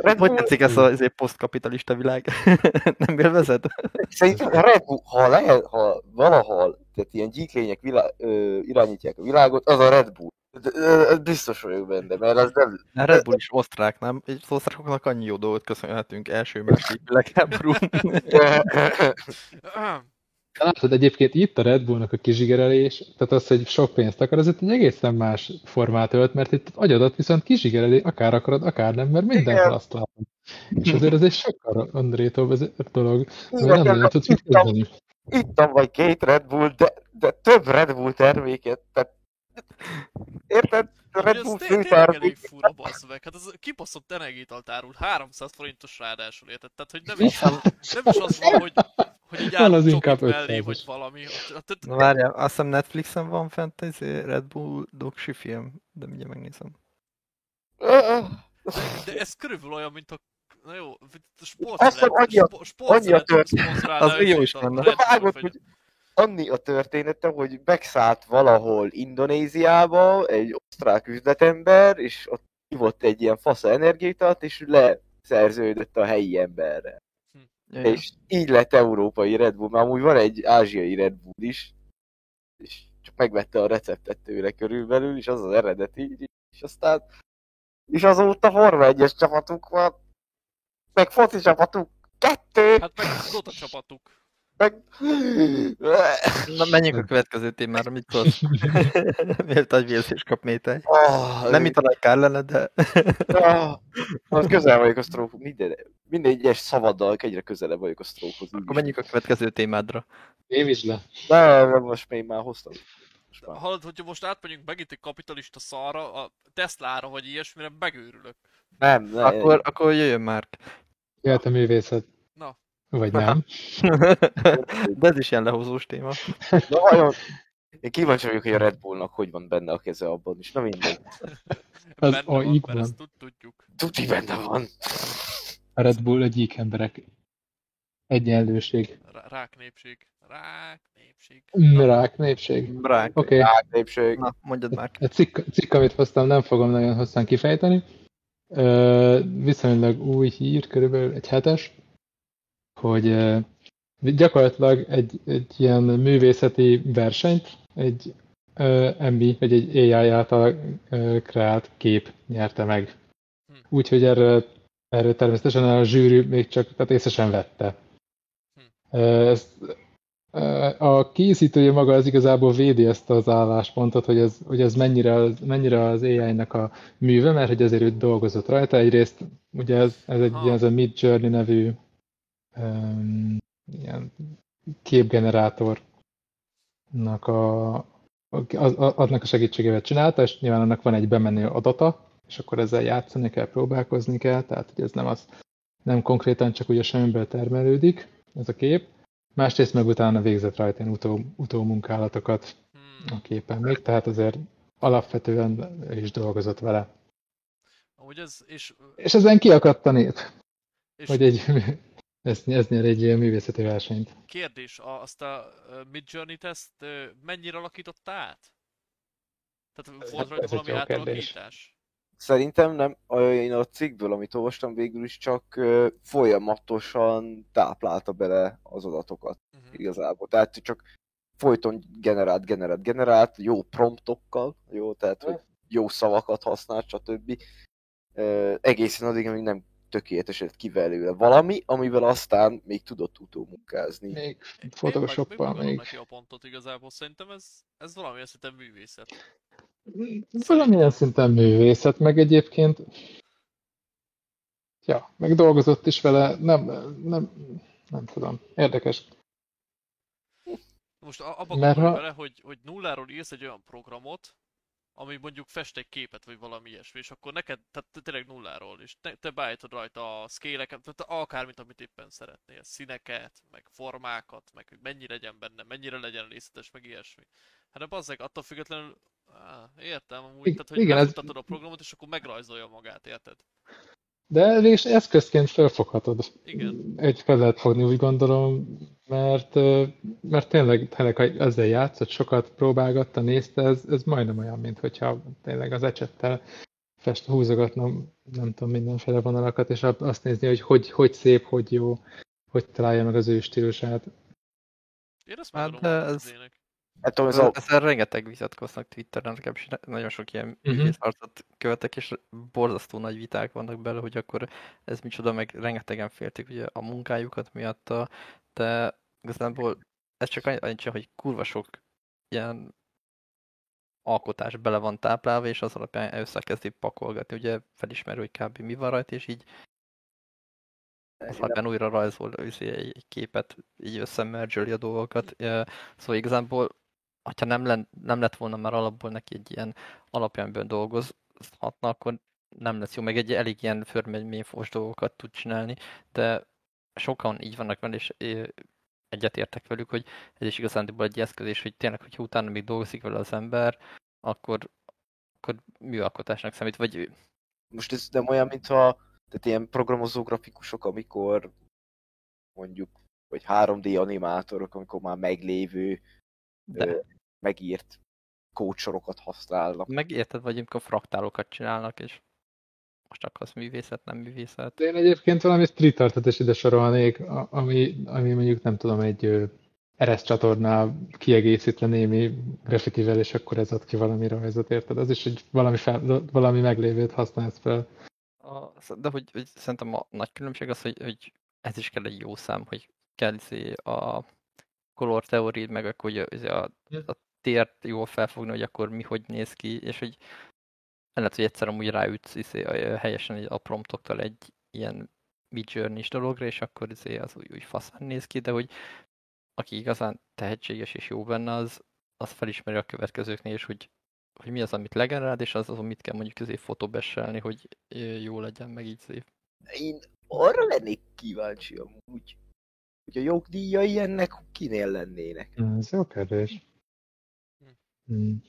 Red Hogy Bull, tetszik ez az posztkapitalista világ? nem élvezed? szerintem a Red Bull, ha lehet, ha valahol, tehát ilyen gyíklények vilá, ö, irányítják a világot, az a Red Bull. Biztos vagyok benne, mert az nem... A Red Bull is osztrák, nem? És az osztrákoknak annyi jó dolgot köszönhetünk első második világháború. Látod, egyébként itt a Red Bullnak a kizsigerelés, tehát az, hogy sok pénzt akar, az itt egy egészen más formát ölt, mert itt az agyadat viszont kizsigereli, akár akarod, akár nem, mert mindenhol Igen. azt látod. És azért ez egy sokkal andrétóbb ez a dolog, mert nem nagyon tudsz mit kezdeni. ittam vagy két Red Bull, de, de több Red Bull terméket, tehát... Érted? Red Bull ez főtermék... elég fura, bassz meg. Hát az kibaszott energiaitalt árul, 300 forintos ráadásul, érted? Tehát, hogy nem is, nem is az van, hogy, hogy így csokit inkább mellé, 500-as. vagy valami. Tehát, Na várjál, azt hiszem Netflixen van fent ez Red Bull doksi film, de mindjárt megnézem. de ez körülbelül olyan, mint a Na jó, sport, Azt hiszem, annyi a- sport, annyi a tört- Az jó is lenne. Vágod, hogy annyi a története, hogy megszállt valahol Indonéziába egy osztrák üzletember, és ott hívott egy ilyen fasza energiát, és leszerződött a helyi emberre. Ja, És így lett európai Red Bull, mert amúgy van egy ázsiai Red Bull is, és csak megvette a receptet tőle körülbelül, és az az eredeti, és aztán és azóta Forma 1-es csapatunk van, meg foci csapatunk, kettő, Hát meg Dota csapatuk. Meg... Na menjünk a következő témára, mit szólsz? Miért egy vérzés kap métej? Oh, Nem itt a nagy kár lenne, de... Ah, az közel vagyok a stroke minden, minden egyes szavaddal egyre közelebb vagyok a stroke-hoz. Akkor menjünk a következő témádra. Évítsd le. De most még már hoztam. Hallod, hogyha most átmegyünk megint egy kapitalista szarra, a Teslára vagy ilyesmire, megőrülök. Nem, nem. Akkor, akkor jöjjön már. Jöhet a művészet. Na. Vagy nem. De ez is ilyen lehúzós téma. Na, vajon... Én kíváncsi vagyok, hogy a Red Bullnak hogy van benne a keze abban is. Na mindegy. Az Benne van, AIG mert van. ezt tud- tudjuk. Tuti benne van. A Red Bull a gyík emberek. Egyenlőség. Rá- Rák népség. Rák népség. Rák népség. Oké. Okay. Népség. Na, mondjad már. A cikk, cikk, amit hoztam, nem fogom nagyon hosszan kifejteni. Ö, viszonylag új hír, körülbelül egy hetes, hogy gyakorlatilag egy, egy ilyen művészeti versenyt egy MB, vagy egy AI által kreált kép nyerte meg. Hm. Úgyhogy erről, erről természetesen a zsűri még csak tehát észre sem vette. Hm. Ezt, a készítője maga az igazából védi ezt az álláspontot, hogy ez, hogy ez mennyire, az, mennyire az AI-nak a műve, mert hogy azért ő dolgozott rajta. Egyrészt ugye ez, ez egy Ha. ilyen, ez a Mid Journey nevű um, ilyen képgenerátornak a, az, adnak a segítségével csinálta, és nyilván annak van egy bemenő adata, és akkor ezzel játszani kell, próbálkozni kell, tehát hogy ez nem az, nem konkrétan csak ugye semmiből termelődik ez a kép. Másrészt meg utána végzett rajta ilyen utó, utómunkálatokat Hmm. a képen még, tehát azért alapvetően is dolgozott vele. Amúgy ez, és, És ezen kiakadt a nép, és hogy egy, ez, ez nyer egy ilyen művészeti versenyt. kérdés, a, azt a Midjourney-t ezt mennyire alakította át? Tehát volt rajta valami átalakítás? Szerintem nem, a- én a cikkből, amit olvastam, végül is csak folyamatosan táplálta bele az adatokat Uh-huh. igazából. Tehát csak folyton generált, generált, generált, jó promptokkal, jó, tehát hogy jó szavakat használt, stb. Egészen addig, amíg nem tökéleteset ki belőle. Valami, amivel aztán még tudott utómunkázni. Még Photoshoppal még még. neki a pontot igazából. Szerintem ez, ez valamilyen szinten művészet. Valamilyen szinten művészet, meg egyébként ja, meg dolgozott is vele, nem, nem, nem tudom, érdekes. Most a- abba Mert ha- bele, hogy, hogy nulláról írsz egy olyan programot, ami mondjuk fest egy képet, vagy valami ilyesmi, és akkor neked, tehát te tényleg nulláról, és te, te beállítod rajta a scale-eket, tehát akármit, amit éppen szeretnél, színeket, meg formákat, meg hogy mennyi legyen benne, mennyire legyen részletes, meg ilyesmi. Hát de bazzeg, attól függetlenül, á, értem amúgy, tehát hogy igen, ez- a programot, és akkor megrajzolja magát, érted? De és eszközként felfoghatod. Igen. Egy fel lehet fogni, úgy gondolom, mert, mert tényleg, tényleg, ha ezzel játszott, sokat próbálgatta, nézte, ez, ez majdnem olyan, mint hogyha tényleg az ecsettel fest, húzogatnom, nem tudom, mindenféle vonalakat, és azt nézni, hogy hogy, hogy szép, hogy jó, hogy találja meg az ő stílusát. Én ezt Hát, ez- Hát tudom, ez Ezzel, a, ezzel rengeteg vitatkoznak Twitteren, legalábbis nagyon sok ilyen Mhm. uh arcot követek, és borzasztó nagy viták vannak bele, hogy akkor ez micsoda, meg rengetegen féltik ugye a munkájukat miatta, de igazából ez csak annyi, annyi csak, hogy kurva sok ilyen alkotás bele van táplálva, és az alapján összekezdi pakolgatni, ugye felismerő, hogy kb. mi van rajta, és így az alapján újra rajzol izé, egy, képet, így összemergeli a dolgokat. Szóval igazából, ha nem, len, nem lett volna már alapból neki egy ilyen alapjánből dolgozhatna, akkor nem lesz jó, meg egy elég ilyen förményfos dolgokat tud csinálni, de sokan így vannak vele, és egyetértek velük, hogy ez is igazándiból egy eszköz, és hogy tényleg, hogyha utána még dolgozik vele az ember, akkor, akkor műalkotásnak számít, vagy most ez nem olyan, mintha tehát ilyen programozó grafikusok, amikor mondjuk, vagy 3D animátorok, amikor már meglévő, de. ö, megírt kódsorokat használnak. Meg érted, vagy amikor fraktálokat csinálnak, és most akkor az művészet, nem művészet. De én egyébként valami street artot is ide sorolnék, ami, ami mondjuk nem tudom, egy RS csatornál kiegészítve némi grafitivel, és akkor ez ad ki valami rajzot, érted? Az is, hogy valami, fel, valami meglévőt használsz fel. A, de hogy, hogy szerintem a nagy különbség az, hogy, hogy ez is kell egy jó szám, hogy kell izé a color theory, meg akkor hogy izé a, a tért jól felfogni, hogy akkor mi hogy néz ki, és hogy lehet, hogy egyszer amúgy ráütsz izé, a- helyesen egy- a promptoktól egy ilyen midjourney dologra, és akkor izé az úgy, úgy faszán néz ki, de hogy aki igazán tehetséges és jó benne, az, az felismeri a következőknél is, hogy, hogy mi az, amit legenerált, és az, azon mit kell mondjuk közé fotobesselni, hogy jó legyen, meg így szép. Én arra lennék kíváncsi amúgy, hogy a jogdíjai ennek kinél lennének. Ez jó kérdés. Hmm.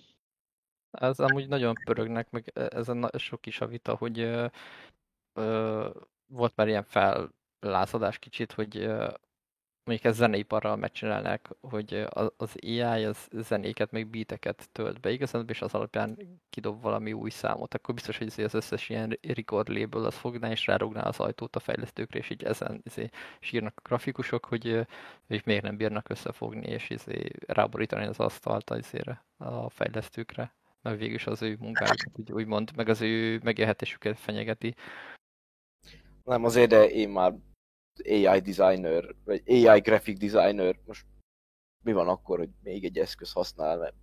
Ez amúgy nagyon pörögnek, meg e- ezen na- sok is a vita, hogy ö, ö, volt már ilyen fellázadás kicsit, hogy ö, mondjuk ezt zeneiparral megcsinálnák, hogy az AI az zenéket, meg beateket tölt be igazán, és az alapján kidob valami új számot, akkor biztos, hogy az összes ilyen record label az fogná, és rárugná az ajtót a fejlesztőkre, és így ezen izé, sírnak a grafikusok, hogy ők miért nem bírnak összefogni, és izé, ráborítani az asztalt izére, a fejlesztőkre meg végül is az ő munkájukat, úgy, úgymond, meg az ő megélhetésüket fenyegeti. Nem azért, de én már AI designer, vagy AI graphic designer, most mi van akkor, hogy még egy eszköz használ, mert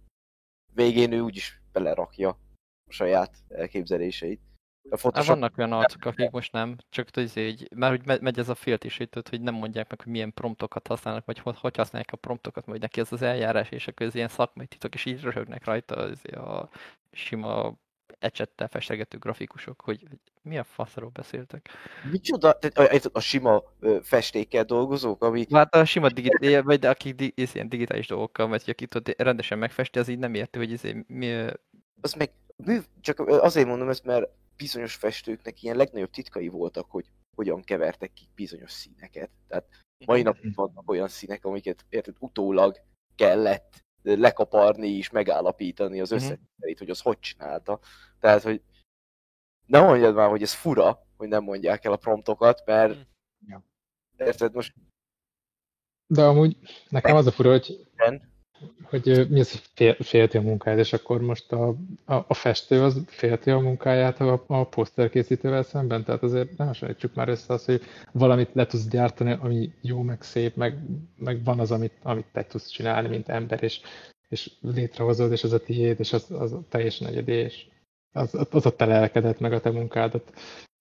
végén ő úgyis belerakja a saját elképzeléseit. A Hát Photoshop vannak olyan arcok, akik most nem, csak tudod, izé, így, már hogy me- megy ez a filt is, hogy, nem mondják meg, hogy milyen promptokat használnak, vagy hogy, hogy használják a promptokat, majd neki ez az eljárás, és akkor ez ilyen szakmai titok, és így röhögnek rajta az, a sima ecsettel festegető grafikusok, hogy, hogy mi a faszról beszéltek. Micsoda? Tehát a, a sima ö, festékkel dolgozók, ami Hát a sima digit, vagy de akik di, ez ilyen digitális dolgokkal, mert aki tudod, rendesen megfesti, az így nem érti, hogy izé, mi, az meg mű, csak azért mondom ezt, mert bizonyos festőknek ilyen legnagyobb titkai voltak, hogy hogyan kevertek ki bizonyos színeket. Tehát mai napig vannak olyan színek, amiket érted, utólag kellett lekaparni és megállapítani az Mhm. összetételét, hogy az hogy csinálta. Tehát, hogy ne mondjad már, hogy ez fura, hogy nem mondják el a promptokat, mert Mhm. Ja. érted, most De amúgy nekem az a fura, hogy Igen. Hogy mi az, hogy fél, félti a munkáját, és akkor most a, a, a festő az félti a munkáját a, a poszterkészítővel szemben, tehát azért nem hasonlítsuk már össze azt, hogy valamit le tudsz gyártani, ami jó, meg szép, meg, meg van az, amit, amit te tudsz csinálni, mint ember, és, és létrehozod, és az a tiéd, és az, az a teljesen egyedi, és az, az a te lelkedet, meg a te munkádat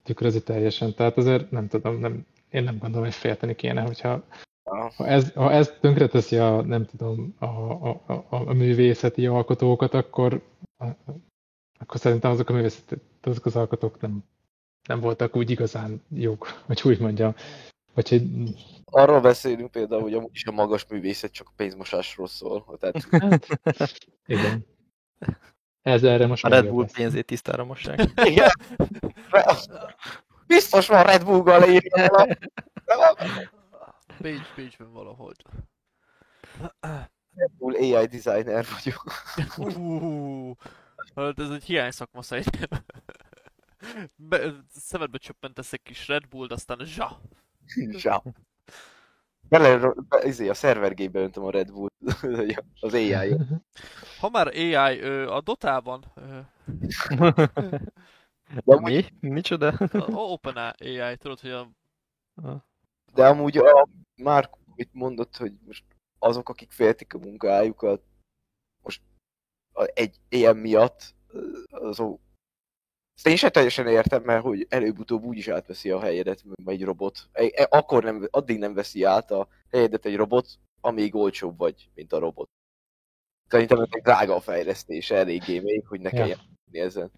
tükrözi teljesen. Tehát azért nem tudom, nem, én nem gondolom, hogy félteni kéne, hogyha ha ez, ha ez tönkreteszi a, nem tudom, a, a, a, a művészeti alkotókat, akkor, akkor szerintem azok a művészeti, azok az alkotók nem, nem voltak úgy igazán jók, hogy úgy mondjam. Vagy hogy... Arról beszélünk például, hogy amúgy is a magas művészet csak a pénzmosásról szól. Tehát... Igen. Ez erre most A Red Bull pénzét tisztára mossák. Igen. Biztos van Red Bull-gal írva. Page, page valahol. Red Bull AI designer vagyok. Uh, hát ez egy hiány szakma szerintem. Be, szemedbe csöppentesz egy kis Red Bull-t, aztán zsa. Zsa. Bele, be, izé, a szervergébe öntöm a Red Bull az AI. Ha már AI, a Dotában, De amúgy, Mi? Micsoda? a Open AI, tudod, hogy a de amúgy a már mit mondott, hogy most azok, akik féltik a munkájukat, most egy ilyen miatt, azok ezt én sem teljesen értem, mert hogy előbb-utóbb úgyis átveszi a helyedet egy robot. E- e- Akkor nem, addig nem veszi át a helyedet egy robot, amíg olcsóbb vagy, mint a robot. Szerintem ez egy drága a fejlesztése eléggé még, hogy ne kelljen ja. ezen.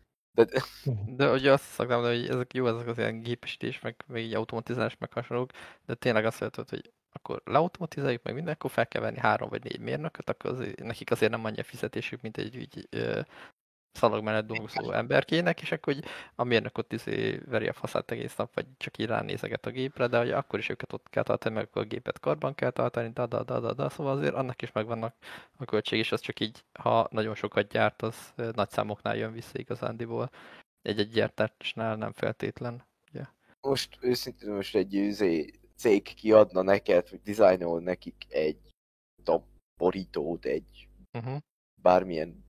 De, De ugye azt szoktam mondani, hogy ezek jó, ezek az ilyen gépesítés, meg, meg így automatizálás, meg hasonlók, de tényleg azt jelentett, hogy akkor leautomatizáljuk meg minden, akkor fel kell venni három vagy négy mérnököt, akkor azért, nekik azért nem annyi a fizetésük, mint egy úgy, ö, szalag mellett dolgozó emberkének, és akkor hogy a mérnök ott izé veri a faszát egész nap, vagy csak így ránézeget a gépre, de hogy akkor is őket ott kell tartani, meg akkor a gépet karban kell tartani, da, da, da, da, da, szóval azért annak is megvannak a költség, és az csak így, ha nagyon sokat gyárt, az nagy számoknál jön vissza igazándiból. Egy-egy gyártásnál nem feltétlen. most őszintén most egy izé, cég kiadna neked, vagy dizájnol nekik egy tudom, borítót, egy Uh-huh. bármilyen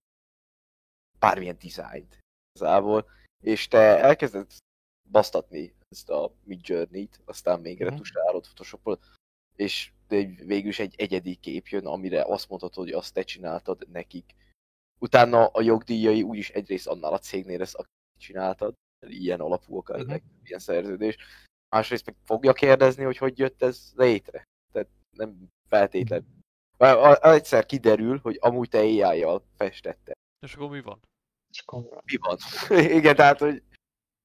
bármilyen dizájnt igazából, és te elkezded basztatni ezt a Mid Journey-t, aztán még Mhm. retusálod, photoshopod, és végül is egy egyedi kép jön, amire azt mondhatod, hogy azt te csináltad nekik. Utána a jogdíjai úgyis egyrészt annál a cégnél lesz, akit csináltad, ilyen alapúak Mhm. ezek, ilyen szerződés. Másrészt meg fogja kérdezni, hogy hogy jött ez létre. Tehát nem feltétlen. A- a- Egyszer kiderül, hogy amúgy te AI-jal festetted. És akkor mi van? És akkor- Mi van? Igen, tehát, hogy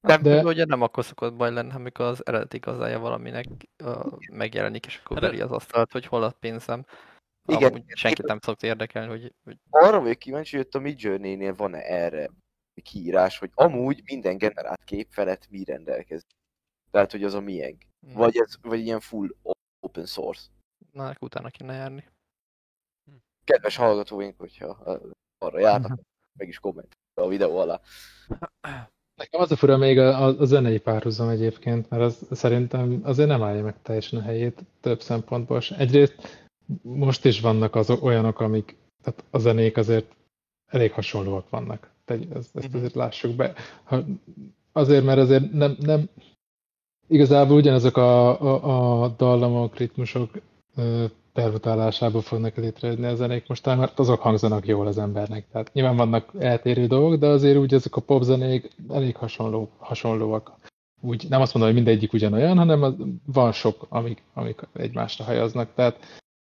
nem, De- ugye nem akkor szokott baj lenni, amikor az eredeti gazdája valaminek uh, megjelenik, és akkor de- veri az asztalt, hogy hol a pénzem. Igen. Amúgy senkit nem szokta érdekelni, hogy, hogy arra vagyok kíváncsi, hogy a Midjourney-nél van-e erre kiírás, hogy amúgy minden generált kép felett mi rendelkezik. Tehát, hogy az a miénk. Vagy, ez, vagy ilyen full open source. na, akkor utána kéne járni. Kedves hallgatóink, hogyha arra járnak, meg is komment a videó alá. Nekem az a fura még a, a, a zenei párhuzam egyébként, mert az szerintem azért nem állja meg teljesen a helyét több szempontból. Egyrészt most is vannak az olyanok, amik, tehát a zenék azért elég hasonlóak vannak. Tegy, ezt, ezt Mhm. azért lássuk be. Ha, azért, mert azért nem, nem igazából ugyanazok a, a, a dallamok, ritmusok permutálásából fognak létrejönni a zenék most, mert azok hangzanak jól az embernek. Tehát nyilván vannak eltérő dolgok, de azért úgy ezek a popzenék elég hasonló, hasonlóak. Úgy, nem azt mondom, hogy mindegyik ugyanolyan, hanem az, van sok, amik, amik egymásra hajaznak. Tehát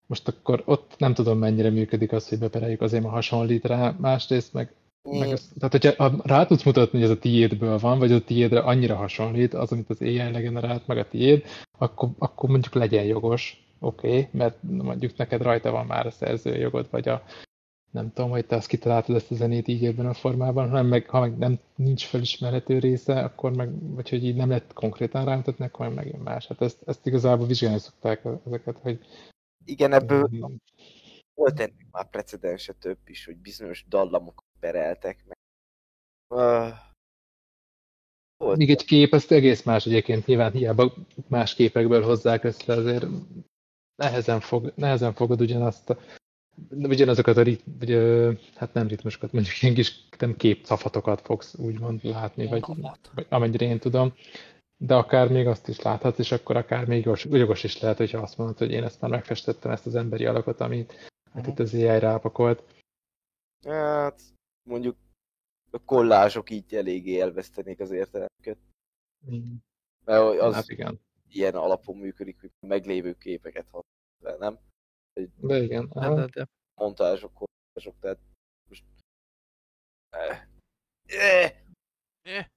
most akkor ott nem tudom, mennyire működik az, hogy bepereljük azért, ma hasonlít rá, másrészt meg meg az, tehát, hogyha ha rá tudsz mutatni, hogy ez a tiédből van, vagy a tiédre annyira hasonlít, az, amit az AI legenerált, meg a tiéd, akkor, akkor mondjuk legyen jogos, oké, okay, mert mondjuk neked rajta van már a szerzőjogod, vagy a nem tudom, hogy te azt kitaláltad ezt a zenét így ebben a formában, hanem meg, ha meg nem nincs felismerhető része, akkor meg, vagy hogy így nem lehet konkrétan rámutatni, akkor meg megint más. Hát ezt, ezt igazából vizsgálni szokták ezeket, hogy Igen, ebből volt ennek már precedense több is, hogy bizonyos dallamokat pereltek meg. Uh, volt. Még egy kép, ezt egész más egyébként, nyilván hiába más képekből hozzák össze, azért nehezen, fog, nehezen fogod ugyanazt a, ugyanazokat a rit, vagy, hát nem ritmusokat, mondjuk ilyen kis nem képcafatokat fogsz úgymond látni, vagy, Kapat. vagy amennyire én tudom. De akár még azt is láthatsz, és akkor akár még jogos, jogos is lehet, hogyha azt mondod, hogy én ezt már megfestettem, ezt az emberi alakot, amit hát Mhm. itt az AI rápakolt. Hát, mondjuk a kollázsok így eléggé elvesztenék az értelmüket. Mert az Hát igen. Ilyen alapon működik, hogy meglévő képeket használ, nem? De igen. De, aha. de, de. Montázsok, kollázsok, tehát most... Eh. Eh.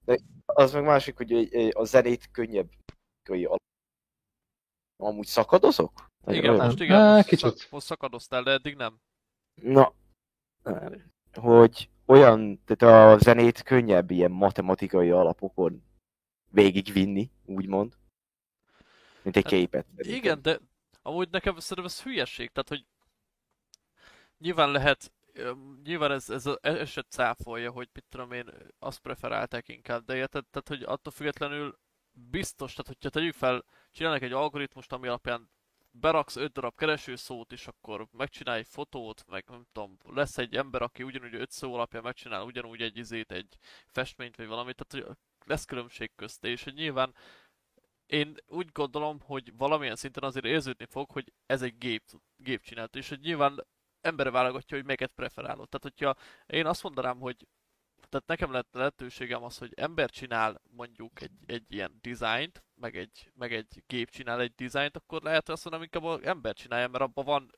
Eh, Az meg másik, hogy a zenét könnyebb grafikai alap. Amúgy szakadozok? Vagy igen, olyan? most igen, Á, most, kicsit. szak, most szakadoztál, de eddig nem. Na, hogy olyan, tehát a zenét könnyebb ilyen matematikai alapokon végigvinni, úgymond, mint egy Hát, képet. Igen, de amúgy nekem szerintem ez hülyeség, tehát hogy nyilván lehet, nyilván ez, ez az eset cáfolja, hogy mit tudom én, azt preferálták inkább, de érted, tehát hogy attól függetlenül biztos, tehát hogyha tegyük fel, csinálnak egy algoritmust, ami alapján beraksz öt darab keresőszót, és akkor megcsinálj egy fotót, meg nem tudom, lesz egy ember, aki ugyanúgy öt szó alapján megcsinál ugyanúgy egy izét, egy festményt, vagy valamit, tehát hogy lesz különbség közte, és hogy nyilván én úgy gondolom, hogy valamilyen szinten azért érződni fog, hogy ez egy gép, gép csinált, és hogy nyilván emberre válogatja, hogy melyiket preferálod. Tehát, hogyha én azt mondanám, hogy tehát nekem lett lehetőségem az, hogy ember csinál mondjuk egy, egy ilyen dizájnt, meg egy, meg egy gép csinál egy dizájnt, akkor lehet azt mondom, inkább az ember csinálja, mert abban van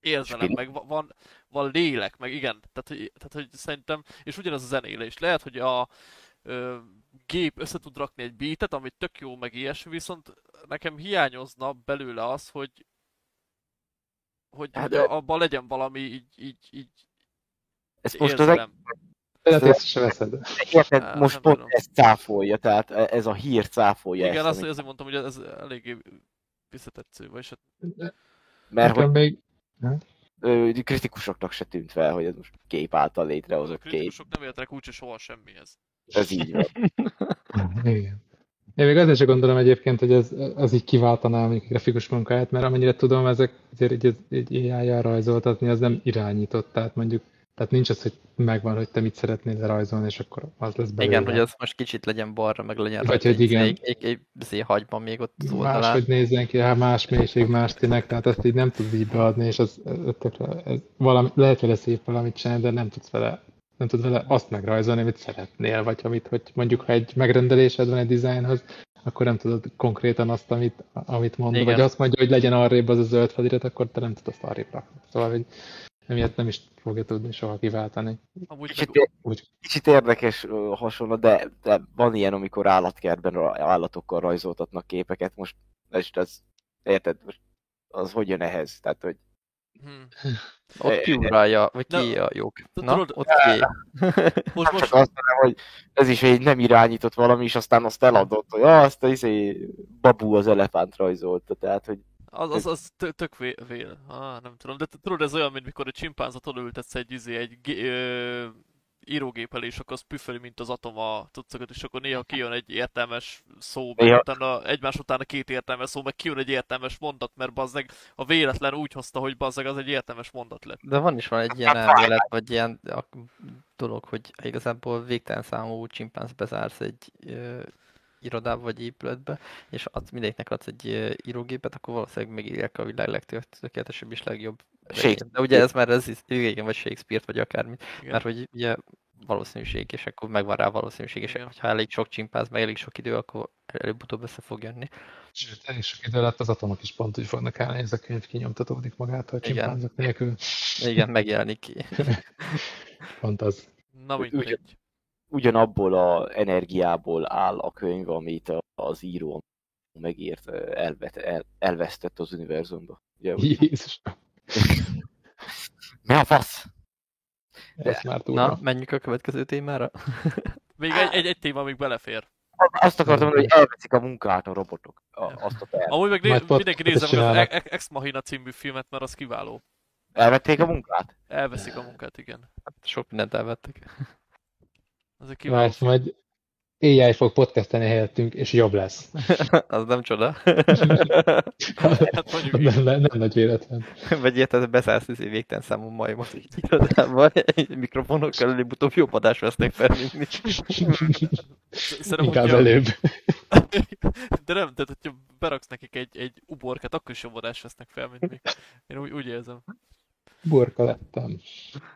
érzelem, meg va- van, van lélek, meg igen. Tehát tehát, hogy szerintem, és ugyanaz a zenéle is. Lehet, hogy a ö, gép össze tud rakni egy beatet, ami tök jó, meg ilyesmi, viszont nekem hiányozna belőle az, hogy hogy, Hát hogy de- abban legyen valami így, így, így Ez most az egy. Lehet észre se veszed. érted, most nem pont ez cáfolja, tehát ez a hír cáfolja Igen, ezt, azt, amit- azért mondtam, hogy ez eléggé visszatetsző, vagyis hát mert hogy még... kritikusoknak se tűnt fel, hogy ez most gép által a létrehozott kép. kritikusok nem értenek úgyse soha semmihez. Ez így van. Igen. Én még azért sem gondolom egyébként, hogy ez, az így kiváltaná a grafikus munkáját, mert amennyire tudom, ezek azért egy, egy AI-jal rajzoltatni, az nem irányított, tehát mondjuk, tehát nincs az, hogy megvan, hogy te mit szeretnél rajzolni, és akkor az lesz belőle. Igen, hogy az most kicsit legyen balra, meg legyen Vagy rajta hogy egy, igen. egy, egy, egy, egy hagyban még ott az oldalán. Máshogy nézzen ki, hát más mélység, más színek, tehát ezt így nem tudsz így beadni, és az, ez, tökre- ez valami, lehet vele szép valamit csinálni, de nem tudsz vele, nem tudsz vele azt megrajzolni, amit szeretnél, vagy amit, hogy mondjuk, ha egy megrendelésed van egy dizájnhoz, akkor nem tudod konkrétan azt, amit, amit mond, Igen. vagy azt mondja, hogy legyen arrébb az a zöld felirat, akkor te nem tudod azt arrébb rakni. Szóval, hogy emiatt nem is fogja tudni soha kiváltani. Amúgy Kicsit, meg, Úgy, kicsit érdekes hasonló, de, de van ilyen, amikor állatkertben állatokkal rajzoltatnak képeket, most most az, érted, most az hogy jön ehhez? Tehát, hogy hm. Ott ki urálja, vagy ki Na, a te Na, tudod- ott ki. Most, csak most, azt mondom, hogy ez is egy nem irányított valami, és aztán azt eladott, hogy ah, azt a izé, babu az elefánt rajzolta, tehát, hogy az, az, az tö- tök vé, vél. Ah, nem tudom, de tudod, ez olyan, mint mikor egy csimpánzat odaültetsz egy, izé, egy gé- ö, írógép elé, és akkor az püffeli, mint az atom a tucakat, és akkor néha kijön egy értelmes szó, meg utána egymás után a két értelmes szó, meg kijön egy értelmes mondat, mert bazzeg a véletlen úgy hozta, hogy bazzeg az egy értelmes mondat lett. De van is van egy ilyen elmélet, vagy ilyen dolog, hogy igazából végtelen számú csimpánz bezársz egy ö, irodába vagy épületbe, és az mindegyiknek adsz egy ö, írógépet, akkor valószínűleg megírják a világ legtökéletesebb és legjobb Shakespeare. De ugye ez már ez is, igen, vagy Shakespeare-t, vagy akármit, Igen. mert hogy ugye valószínűség, és akkor megvan rá valószínűség, és Igen. ha elég sok csimpánz, meg elég sok idő, akkor előbb-utóbb össze fog jönni. sőt, elég sok idő alatt az atomok is pont úgy fognak állni, ez a könyv kinyomtatódik magától, Igen. csimpánzok nélkül. Igen, megjelenik. Pont az. Na mindegy. ugyanabból a energiából áll a könyv, amit a- az író megírt, elvet, el, elvesztett az univerzumba. Ugye, úgy- Jézus, Mi a fasz? túl Na, van. menjünk a következő témára. Még egy, egy, egy téma még belefér. Azt akartam mondani, hogy elveszik a munkát a robotok. A, azt a fel. Amúgy meg né- Majd mindenki nézze meg az. Ex- Machina című filmet, mert az kiváló. Elvették a munkát? Elveszik a munkát, igen. Sok mindent elvettek. Az egy Na, kiváló ezt film. majd AI fog podcastelni helyettünk, és jobb lesz. az nem csoda. Hát mondjuk nem, nem, nem nagy véletlen. Vagy érted, beszállsz izé végtelen számú majmot így irodába, egy mikrofonokkal, előbb-utóbb jobb adást vesznek fel, mint mi. Szerintem, Inkább hogyha- előbb. De nem, tehát hogyha beraksz nekik egy, egy uborkát, akkor is jobb adást vesznek fel, mint mi. Én úgy, úgy érzem. Burka lettem.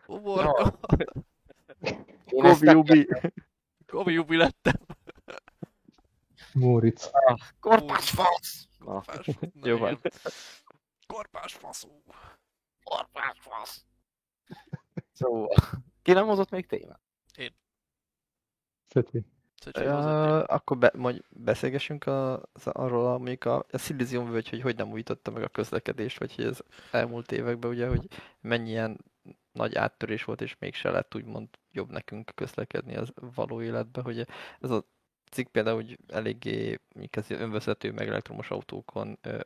Uborka, Én ezt Kobi nem Ubi. Kobi Jubi lettem. Móricz. Korpás fasz! Korpás, na Jó van. Korpás faszú. korpás fasz! Szóval, ki nem hozott még témát? Szeti. Szóval, uh, akkor be, majd beszélgessünk a, az, arról, amik a, a Silesium völgy, hogy hogy nem újította meg a közlekedést, vagy hogy ez elmúlt években ugye, hogy mennyien nagy áttörés volt, és mégse lett úgymond jobb nekünk közlekedni az való életbe, hogy ez a cikk például hogy eléggé ez önvezető meg elektromos autókon ö,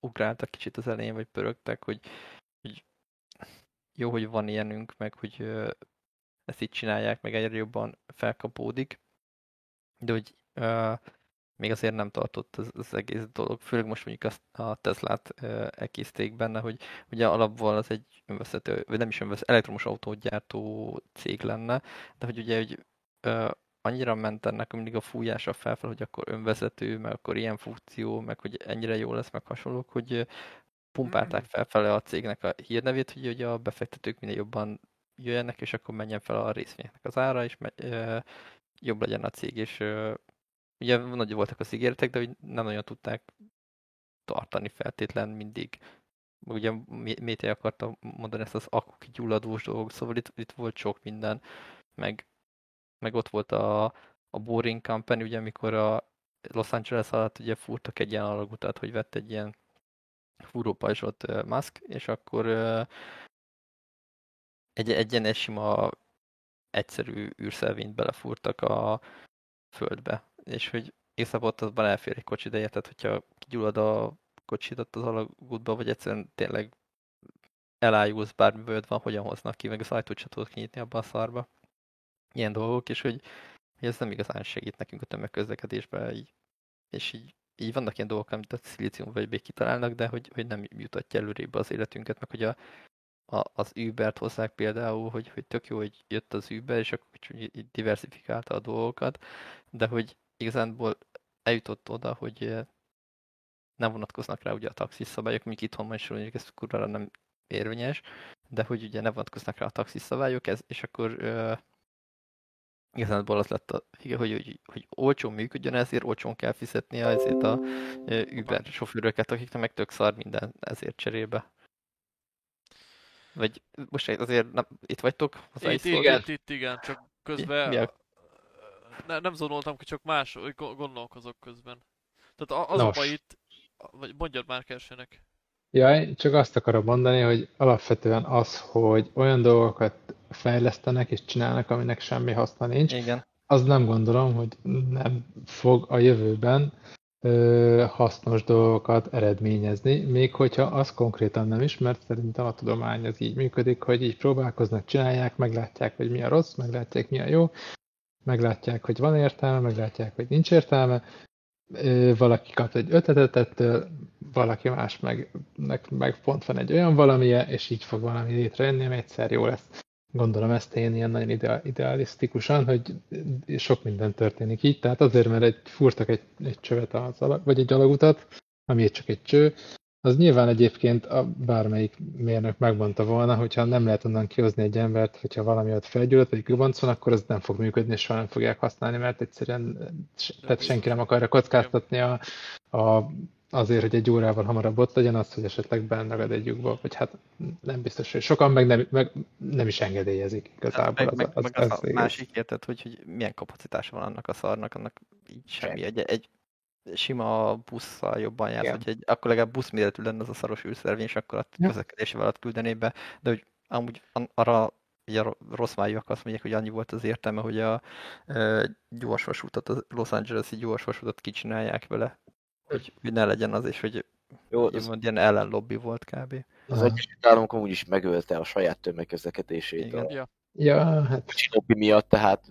ugráltak kicsit az elején, vagy pörögtek, hogy, hogy jó, hogy van ilyenünk, meg hogy ö, ezt így csinálják, meg egyre jobban felkapódik, de hogy ö, még azért nem tartott az, az egész dolog, főleg most mondjuk azt a Teslát elkészték benne, hogy ugye alapból az egy önvezető, vagy nem is önvezető, elektromos autógyártó cég lenne, de hogy ugye, hogy ö, annyira ment ennek mindig a fújása felfel, hogy akkor önvezető, meg akkor ilyen funkció, meg hogy ennyire jó lesz, meg hasonlók, hogy pumpálták felfele a cégnek a hírnevét, hogy ugye a befektetők minél jobban jöjjenek, és akkor menjen fel a részvényeknek az ára, és me- ö, jobb legyen a cég, és ö, ugye nagy voltak az ígéretek, de hogy nem nagyon tudták tartani feltétlen mindig. Ugye Mété akarta mondani ezt az akuk gyulladós dolgok, szóval itt, itt volt sok minden, meg, meg ott volt a, a Boring Company, ugye amikor a Los Angeles alatt ugye fúrtak egy ilyen alagutat, hogy vett egy ilyen fúrópajzsot uh, Musk, és akkor uh, egy, egy ilyen sima egyszerű űrszelvényt belefúrtak a földbe, és hogy igazából ott azban elfér egy kocsi, de érted, hogyha kigyullad a kocsit ott az alagútba, vagy egyszerűen tényleg elájulsz, bármi bőd van, hogyan hoznak ki, meg az ajtót sem tudod kinyitni abba a szarba. Ilyen dolgok, és hogy, hogy ez nem igazán segít nekünk a tömegközlekedésben, így, és így, így vannak ilyen dolgok, amit a szilícium vagy kitalálnak, de hogy, hogy nem jutatja előrébb az életünket, meg hogy a, a, az Uber-t hozzák például, hogy, hogy tök jó, hogy jött az Uber, és akkor így diversifikálta a dolgokat, de hogy igazánból eljutott oda, hogy nem vonatkoznak rá ugye a taxis szabályok, míg itthon van is mondjuk ez kurvára nem érvényes, de hogy ugye ne vonatkoznak rá a taxis szabályok, ez, és akkor uh, igazából az lett a vége, hogy, hogy, hogy olcsón működjön, ezért olcsón kell fizetni ezért a uh, Uber sofőröket, akiknek meg tök szar minden ezért cserébe. Vagy most azért nem, itt vagytok? Itt, igen, itt, igen, csak közben Mi a- ne, nem zonoltam ki, csak más, go- gondolkozok közben. Tehát a- az a Nos. baj itt, vagy mondjad már elsőnek. Jaj, csak azt akarom mondani, hogy alapvetően az, hogy olyan dolgokat fejlesztenek és csinálnak, aminek semmi haszna nincs, Igen. az nem gondolom, hogy nem fog a jövőben ö, hasznos dolgokat eredményezni, még hogyha az konkrétan nem is, mert szerintem a tudomány az így működik, hogy így próbálkoznak, csinálják, meglátják, hogy mi a rossz, meglátják, mi a jó, meglátják, hogy van értelme, meglátják, hogy nincs értelme, valaki kap egy ötletet ettől, valaki más meg, meg, meg pont van egy olyan valamije, és így fog valami létrejönni, ami egyszer jó lesz. Gondolom ezt én ilyen nagyon idea, idealisztikusan, hogy sok minden történik így, tehát azért, mert egy, fúrtak egy, egy csövet az alag, vagy egy alagutat, ami csak egy cső, az nyilván egyébként a bármelyik mérnök megmondta volna, hogyha nem lehet onnan kihozni egy embert, hogyha valami ott felgyulladt, vagy gubanc van, akkor az nem fog működni, és soha nem fogják használni, mert egyszerűen tehát senki nem akarja kockáztatni a, a, azért, hogy egy órával hamarabb ott legyen, az, hogy esetleg bennagad egy lyukba, vagy hát nem biztos, hogy sokan meg nem, meg nem is engedélyezik igazából. meg, meg, az, az, meg az, az, a másik érted, hogy, hogy milyen kapacitása van annak a szarnak, annak így semmi. Egy, egy sima busszal jobban jársz, hogy egy, akkor legalább buszméretű lenne az a szaros űrszervény, és akkor a Ja. közlekedésével alatt küldené be, de hogy amúgy arra ugye a rossz májúak azt mondják, hogy annyi volt az értelme, hogy a e, gyorsvasútat, a Los Angeles-i gyorsvasútat kicsinálják vele, hogy, hogy ne legyen az, és hogy Jó, az, úgymond ilyen ellenlobby volt kb. az. Egyesült Államok amúgy is megölte a saját tömegközlekedését. Igen. A Ja. Ja, hát Kocsi lobby miatt, tehát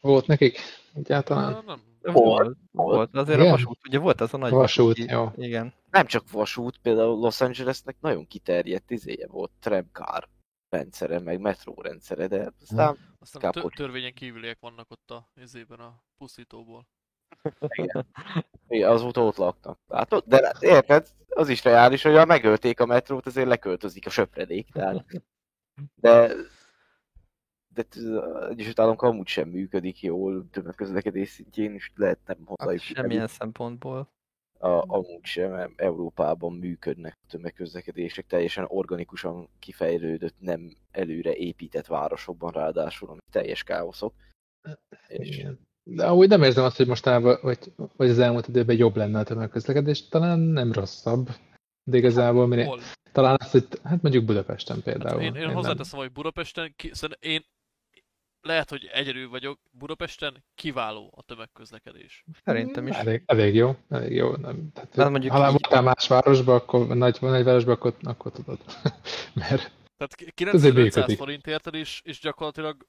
volt nekik egyáltalán. Ah, nem. Volt, volt. Azért Igen? a vasút, ugye volt az a nagy Vasút, vasúti- jó. Igen. nem csak vasút, például Los Angelesnek nagyon kiterjedt izéje volt, tramcar rendszere, meg metró rendszere, de aztán Aztán Inkább tö- kocsi. törvényen kívüliek vannak ott a izében a pusztítóból. igen, azóta ott laknak. Látod? De érted, az is reális, hogy ha megölték a metrót, azért leköltözik a söpredék, tehát... De de az Egyesült Államok amúgy sem működik jól tömegközlekedés szintjén, és lehet nem Hát hataljuk. semmilyen szempontból. a, amúgy sem em- Európában működnek a tömegközlekedések, teljesen organikusan kifejlődött, nem előre épített városokban ráadásul, ami teljes káoszok. És. De amúgy nem érzem azt, hogy mostában, vagy, vagy az elmúlt időben jobb lenne a tömegközlekedés, talán nem rosszabb. De igazából Hol? talán azt, hogy hát mondjuk Budapesten Hát például. én, én nem- hozzáteszem, hogy Budapesten, ki, én lehet, hogy egyedül vagyok, Budapesten kiváló a tömegközlekedés. Szerintem is. Elég, elég jó, elég jó. Nem, tehát, Hát mondjuk ha így- voltál más városba, akkor nagy, nagy városba, akkor, akkor tudod. Mert Tehát ki- Azért 9500 működik. forint érted, és, és gyakorlatilag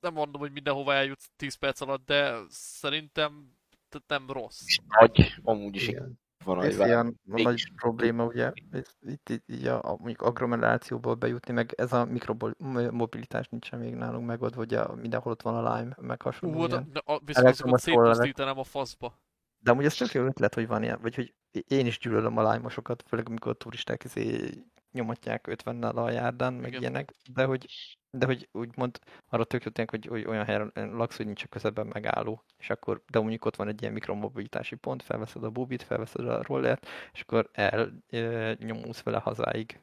nem mondom, hogy mindenhova eljutsz 10 perc alatt, de szerintem tehát nem rossz. nagy, amúgy is igen. Van Ez egy vár- ilyen mégis- nagy probléma, ugye, itt, itt így a, mondjuk agglomerációból bejutni, meg ez a mikromobilitás nincsen még nálunk megoldva, ugye mindenhol ott van a Lime, meg hasonló Ú, de, de, a, viszont szétpusztítanám a faszba. De amúgy ez tök jó ötlet, hogy van ilyen, vagy hogy én is gyűlölöm a lime főleg amikor a turisták izé nyomatják 50-nel a járdán, meg Igen. ilyenek, de hogy, de hogy úgymond arra tök jó tényleg, hogy, hogy olyan helyen laksz, hogy nincs a közeben megálló, és akkor, de mondjuk ott van egy ilyen mikromobilitási pont, felveszed a bubit, felveszed a rollert, és akkor el e, nyomulsz vele hazáig.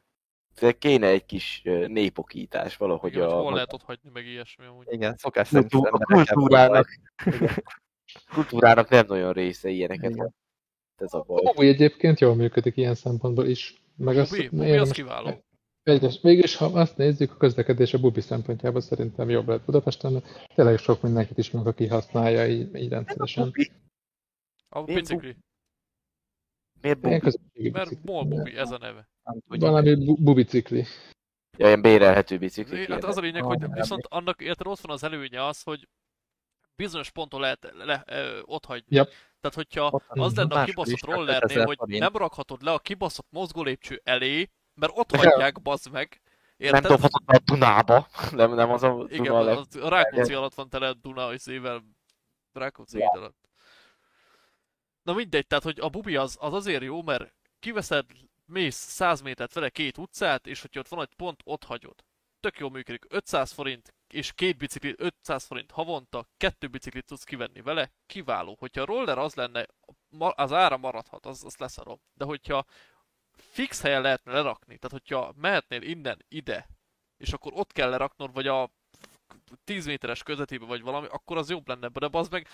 de kéne egy kis népokítás valahogy Igen, hogy a, hol lehet ott hagyni, meg ilyesmi amúgy. Igen, szokás szerint a kultúrának, kultúrának nem nagyon része ilyeneket Igen. Ez a baj. Bubi egyébként jól működik ilyen szempontból is. Meg azt, Bubi, Bubi én az kiváló. Végülis, végülis, ha azt nézzük, a közlekedés a Bubi szempontjából szerintem jobb lett Budapesten, mert tényleg sok mindenkit ismerünk, aki használja így, így rendszeresen. A bicikli. Miért bubi? Mert. MOL Bubi, ez a neve. Valami bu- bubicikli. Ja, ilyen bérelhető bicikli Hát az a lényeg, Ah, hogy nem. viszont annak érted ott van az előnye az, hogy bizonyos ponton lehet le, ö, ott hagyni. Yep. Tehát, hogyha az lenne a kibaszott rollernél, 5000 hogy nem rakhatod le a kibaszott mozgólépcső elé, mert ott hagyják, bazd meg. Nem Érted? dobhatod a Dunába. Nem, nem az a Igen, Duna az, a Rákóczi alatt van tele Duna izével. Rákóczi híd alatt. Na mindegy, tehát hogy a bubi az, az azért jó, mert kiveszed, mész 100 métert vele két utcát, és hogyha ott van egy pont, ott hagyod. Tök jól működik. 500 forint és két bicikli 500 forint havonta, kettő biciklit tudsz kivenni vele, kiváló. Hogyha a roller az lenne, az ára maradhat, az, az leszarom. De hogyha fix helyen lehetne lerakni, tehát hogyha mehetnél innen ide, és akkor ott kell leraknod, vagy a 10 méteres közvetébe vagy valami, akkor az jobb lenne, de az meg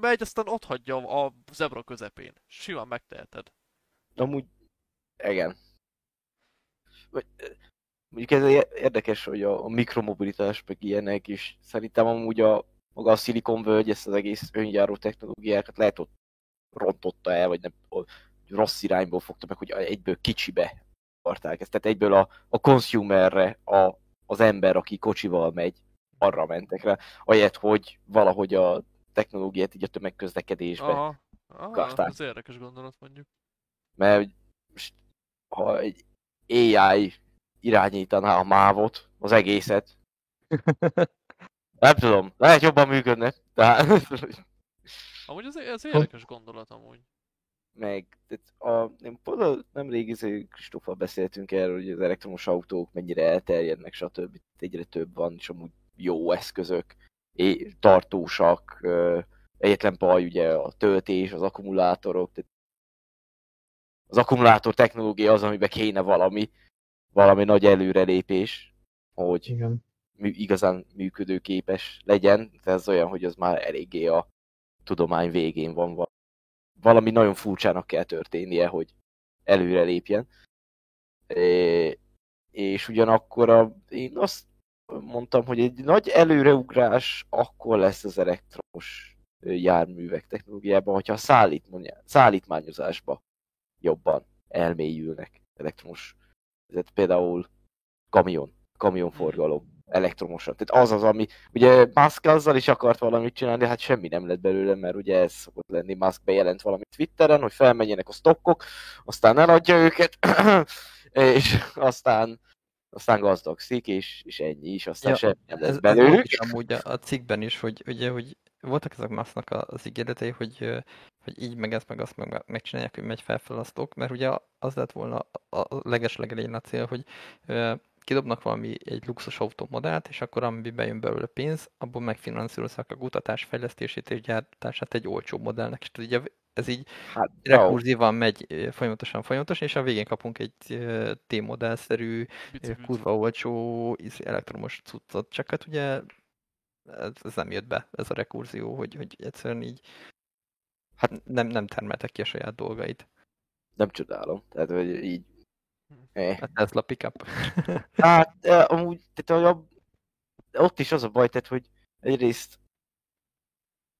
megy, aztán ott hagyja a zebra közepén. Simán megteheted. Amúgy, igen. Vagy, mondjuk ez érdekes, hogy a, a mikromobilitás meg ilyenek is. Szerintem amúgy a, maga a Silicon Völgy ezt az egész önjáró technológiákat lehet ott rontotta el, vagy nem, rossz irányból fogta meg, hogy egyből kicsibe akarták ezt. Tehát egyből a, a consumerre, a, az ember, aki kocsival megy, arra mentek rá, ahelyett, hogy valahogy a technológiát így a tömegközlekedésbe Aha. Aha, ez érdekes gondolat mondjuk. mert ha egy AI irányítaná a mávot, az egészet, nem tudom, lehet jobban működne, de Amúgy ez, ez érdekes gondolat amúgy. meg tehát a, nem, pont nem régi Kristóffal beszéltünk erről, hogy az elektromos autók mennyire elterjednek, stb. Egyre több van, és amúgy jó eszközök, é- tartósak, egyetlen baj ugye a töltés, az akkumulátorok, tehát az akkumulátor technológia az, amiben kéne valami, valami nagy előrelépés, hogy Igen. mű, igazán működőképes legyen, de ez olyan, hogy az már eléggé a tudomány végén van. val- Valami nagyon furcsának kell történnie, hogy előre lépjen. É, és ugyanakkor a, én azt mondtam, hogy egy nagy előreugrás akkor lesz az elektromos járművek technológiában, hogyha a szállít, szállítmányozásba jobban elmélyülnek elektromos, tehát például kamion, kamionforgalom elektromosan. Tehát az az, ami, ugye Musk azzal is akart valamit csinálni, de hát semmi nem lett belőle, mert ugye ez szokott lenni, Musk bejelent valamit Twitteren, hogy felmenjenek a stockok, aztán eladja őket, és aztán aztán gazdagszik, és, és ennyi is, aztán ja, semmi nem lesz Ez, ez belőlük. is amúgy a, a cikkben is, hogy ugye, hogy voltak ezek másnak az ígéretei, hogy, hogy így meg ezt meg azt meg megcsinálják, hogy megy felfel a stock, mert ugye az lett volna a legeslegelején a cél, hogy kidobnak valami egy luxus autómodellt, és akkor ami bejön belőle pénz, abból megfinanszírozzák a kutatás fejlesztését és gyártását egy olcsó modellnek. És ugye ez így Hát, rekurzívan megy ö, folyamatosan, folyamatosan, és a végén kapunk egy T-modellszerű, kurva olcsó elektromos cuccot, csak hát ugye ez, ez nem jött be, ez a rekurzió, hogy, hogy egyszerűen így hát nem, nem termeltek ki a saját dolgait. Nem csodálom. Tehát, hogy így... Eh. A Tesla pickup. Hát, amúgy, tehát, a, ott is az a baj, tehát, hogy egyrészt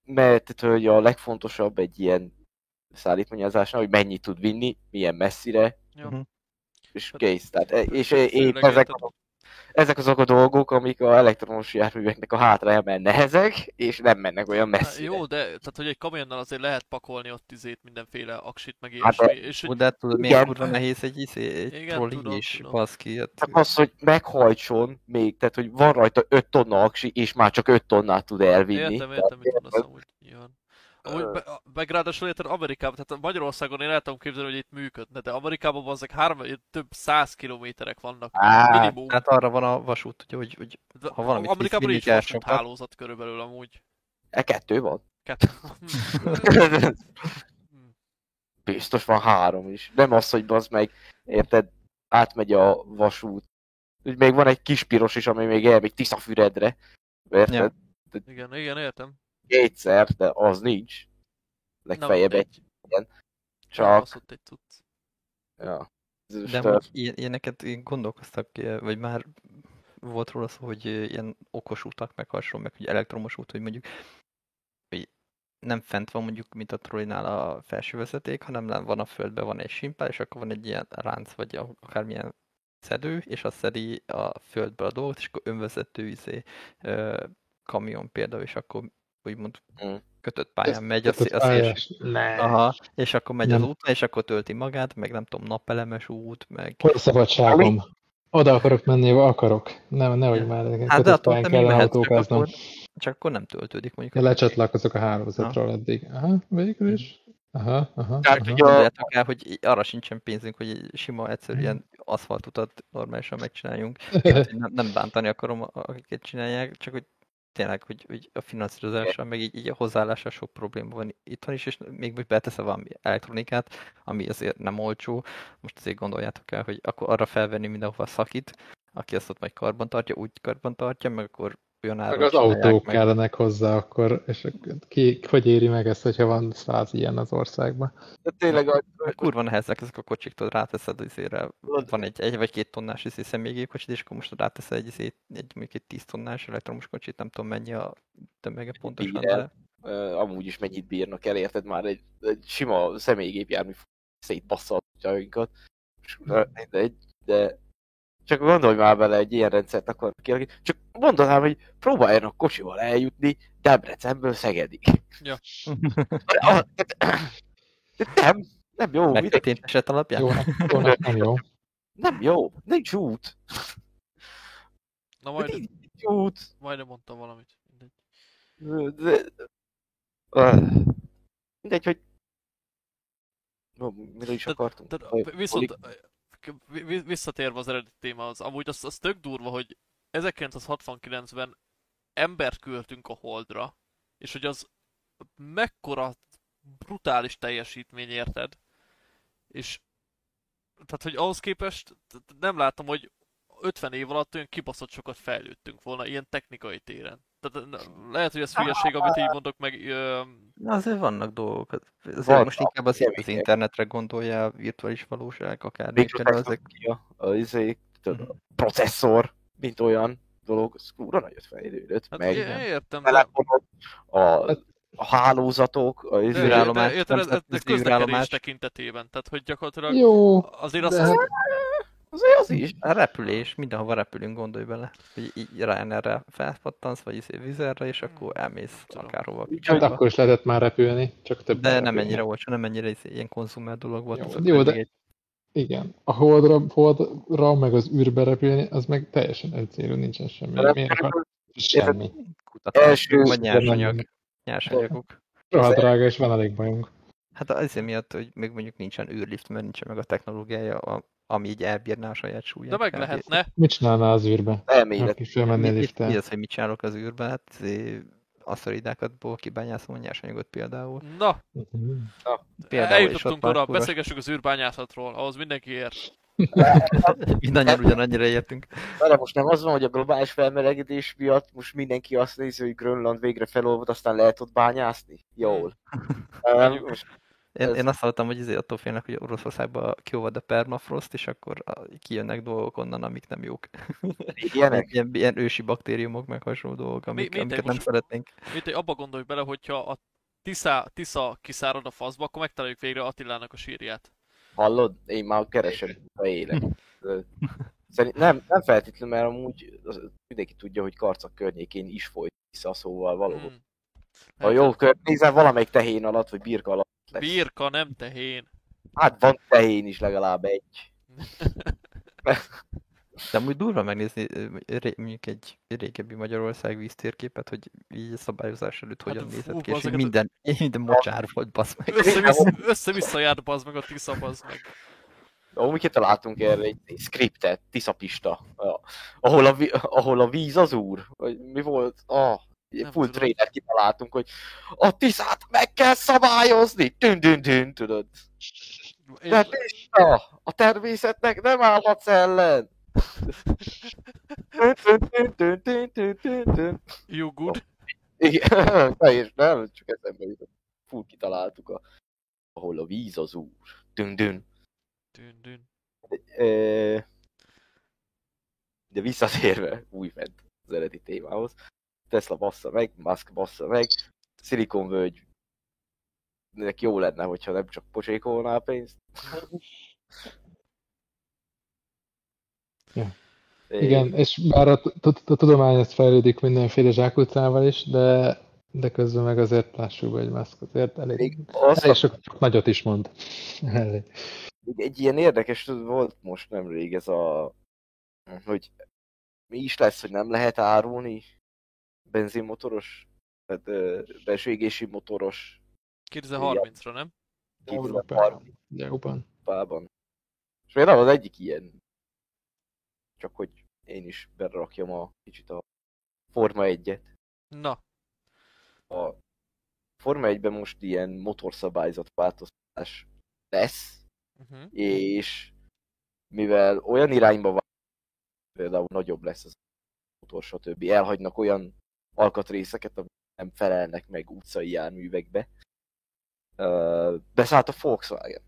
mert tehát, hogy a legfontosabb egy ilyen szállítmányozásnál, hogy mennyit tud vinni, milyen messzire, Jó. Mhm. és Hát, kész. Tehát, és épp ezek, érted. Ezek azok a dolgok, amik a elektromos járműveknek a hátra mert nehezek, és nem mennek olyan Hát messzire. Jó, de tehát, hogy egy kamionnal azért lehet pakolni ott izét, mindenféle aksit, meg Hát és Ó, hogy, de hát tudod, milyen kurva nehéz egy, izé, egy Igen, trolli tudom, is, tudom. baszki. Hát, Csak az, hogy meghajtson még, tehát hogy van rajta 5 tonna aksi, és már csak 5 tonnát tud elvinni. értem, értem, mit mondasz amúgy. Nyilván. Amúgy, be, meg ráadásul érted Amerikában, tehát Magyarországon én el tudom képzelni, hogy itt működne, de Amerikában azok három, több száz kilométerek vannak. Á, minimum. hát arra van a vasút, ugye, hogy, hogy De ha valamit Amerikában kell vasút sokat. hálózat körülbelül amúgy. E kettő van. Kettő. Biztos van három is. Nem az, hogy az meg, érted, átmegy a vasút. Úgy még van egy kis piros is, ami még elmegy Tiszafüredre. Érted? Ja. igen, igen, értem. Kétszer, de az nincs. Legfeljebb egy. egy. Csak, Elbaszott egy cucc. ja. Most, De ilyen, ilyeneket én gondolkoztak, vagy már volt róla szó, hogy ilyen okos utak, meg hasonló, meg hogy elektromos út, hogy mondjuk hogy nem fent van mondjuk, mint a trollinál a felső vezeték, hanem van a földben, van egy simpál, és akkor van egy ilyen ránc, vagy a- akármilyen szedő, és az szedi a földből a dolgot, és akkor önvezető izé, ö, kamion például, és akkor úgymond Mm. kötött pályán megy a, a. Ne. Aha, és akkor megy Nem. az úton, és akkor tölti magát, meg nem tudom, napelemes út, meg... Hol a szabadságom? Oda akarok menni, ahol akarok. Nem, nehogy Ja. már Hát de kötött attól kell csak autókáznom. akkor, csak akkor nem töltődik mondjuk. Ja, lecsatlakozok a hálózatról addig. Aha, végül is. Aha, aha, Tehát, aha. Gondoljátok el, hogy arra sincsen pénzünk, hogy sima, egyszerű ilyen aszfaltutat normálisan megcsináljunk. Nem, nem bántani akarom, akiket csinálják, csak hogy tényleg, hogy, hogy a finanszírozással, meg így, így a hozzáállással sok probléma van itthon is, és még most beteszel valami elektronikát, ami azért nem olcsó. Most azért gondoljátok el, hogy akkor arra felvenni mindenhova szakít, aki azt ott majd karban tartja, úgy karban tartja, meg akkor olyan Meg az autók meg. kellenek hozzá akkor, és ki, hogy éri meg ezt, hogyha van száz ilyen az országban? de tényleg a, kurva nehezek ezek a kocsik, tudod, ráteszed izére, van egy egy vagy két tonnás izé személygépkocsit, és akkor most ráteszed egy, izé, egy mondjuk egy 10 tonnás elektromos kocsit, nem tudom mennyi a tömege pontosan, de ö, amúgy is mennyit bírnak el, érted már egy, egy sima személygépjármű szétbassza a. És, ö, mindegy, de csak gondolj már bele, egy ilyen rendszert akar kialakítani. Csak mondanám, hogy próbáljanak kocsival eljutni Debrecenből Szegedig. Ja. De nem, nem jó, megtörtént eset alapján. Jó, jó, nem jó. nem jó, nincs út. Na De majd, nincs út. majdnem mondtam valamit. Mindegy. De, de, mindegy, hogy No, miről is akartunk? Tehát, Ö, viszont vi- visszatérve az eredeti témához, amúgy az, az tök durva, hogy 1969-ben embert küldtünk a Holdra, és hogy az mekkora brutális teljesítmény érted, és tehát, hogy ahhoz képest nem látom, hogy 50 év alatt olyan kibaszott sokat fejlődtünk volna ilyen technikai téren. Tehát lehet, hogy ez hülyeség, amit így mondok, meg ö, Na azért vannak dolgok. Azért most inkább az, az internetre gondolja, virtuális valóság, akár ezek. A, izé, tudod, Mhm. a processzor, mint olyan dolog, az kurva nagyot fejlődött, hát meg értem, de, telefonok, a, a hálózatok, a de, de, űrállomás, érted, ez, ez űrállomás. tekintetében, tehát hogy gyakorlatilag Jó, azért azt, de azt hát Azért az is. A repülés, mindenhova repülünk, gondolj bele. Hogy így Ryanair-re felpattansz, vagy izé vizerre, és akkor elmész Tudom. akárhova. Hát akkor is lehetett már repülni, csak több. De nem ennyire olcsó, nem ennyire izé, ilyen konzumer dolog volt. Jó, az jó, de- egy- Igen. A holdra, holdra, meg az űrbe repülni, az meg teljesen egyszerű, nincsen semmi. Miért akar? Semmi. kutatás, Első- vagy nyersanyag, nyersanyagok. Rohadt drága, és van elég bajunk. Hát azért miatt, hogy még mondjuk nincsen űrlift, mert nincsen meg a technológiája, a- ami így elbírná a saját súlyát. De meg kb. lehetne. Mit csinálná az űrbe? elmélet. Mi, felmennél mi, az, hogy mit csinálok az űrben? Hát izé, aszteridákatból kibányászom a nyersanyagot például. Na, Mhm. Például, és eljutottunk oda, kurva- beszélgessünk az űrbányászatról, ahhoz mindenki ért. Mindannyian ugyanannyira értünk. De most nem az van, hogy a globális felmelegedés miatt most mindenki azt nézi, hogy Grönland végre felolvad, aztán lehet ott bányászni? Jól. Most Én, Ez- én azt hallottam, hogy azért attól félnek, hogy Oroszországban kiolvad a permafrost, és akkor kijönnek dolgok onnan, amik nem jók. ilyenek? Ilyen, ilyen ősi baktériumok, meg hasonló dolgok, amik, mindegy, amiket nem most- szeretnénk. Mint hogy abba gondolj bele, hogyha a Tisza, Tisza kiszárad a faszba, akkor megtaláljuk végre Attilának a sírját. Hallod? Én már keresem a élek. Szerint nem, nem feltétlenül, mert amúgy az, mindenki tudja, hogy karcak környékén is folyt vissza, szóval valahol. Hmm. Ha jól körnézel, valamelyik tehén alatt, vagy birka alatt lesz. Birka, nem tehén. Hát van tehén is legalább egy. De amúgy durva megnézni mondjuk egy régebbi Magyarország víztérképet, hogy így a szabályozás előtt Hát hogyan fú, nézett ki, és hogy hát- minden, minden mocsár volt, basz meg. Össze-vissza, össze-vissza járt bazd meg a Tisza bazd meg. Amúgy kitaláltunk erre egy, egy scriptet, Tiszapista, a- ahol a, ahol a víz az úr, vagy mi volt? Ah, Nem full trailer kitaláltunk, hogy a Tiszát meg kell szabályozni, dün dün dün, tudod. Én, De Tista, a természetnek nem állhatsz ellen. You good? Igen, és nem, csak eszembe jutott. Full kitaláltuk a, ahol a víz az úr. Dün, dün. Dün, dün. De visszatérve újfent az eredeti témához. Tesla bassza meg, Musk bassza meg, Silicon Völgy neki jó lenne, hogyha nem csak pocsékolná a pénzt. Ja. É, Igen, és bár a, a tudomány ez fejlődik mindenféle zsákutcával is, de, de közben meg azért lássuk, be, hogy Musk azért elég, Még az, elég sok sok nagyot is mond. Elég. egy ilyen érdekes volt most nemrég ez a, hogy mi is lesz, hogy nem lehet árulni benzinmotoros, tehát ö, belső égési motoros 2030-ra, nem? Európában. Európában. Európában. És például az egyik ilyen, csak hogy én is berakjam a kicsit a Forma 1-et. Na, A Forma 1-ben most ilyen motorszabályzat változtatás lesz, uh-huh. és mivel olyan irányba van, például nagyobb lesz az motor, stb. Elhagynak olyan alkatrészeket, amik nem felelnek meg utcai járművekbe. Ö, Beszállt a Volkswagen.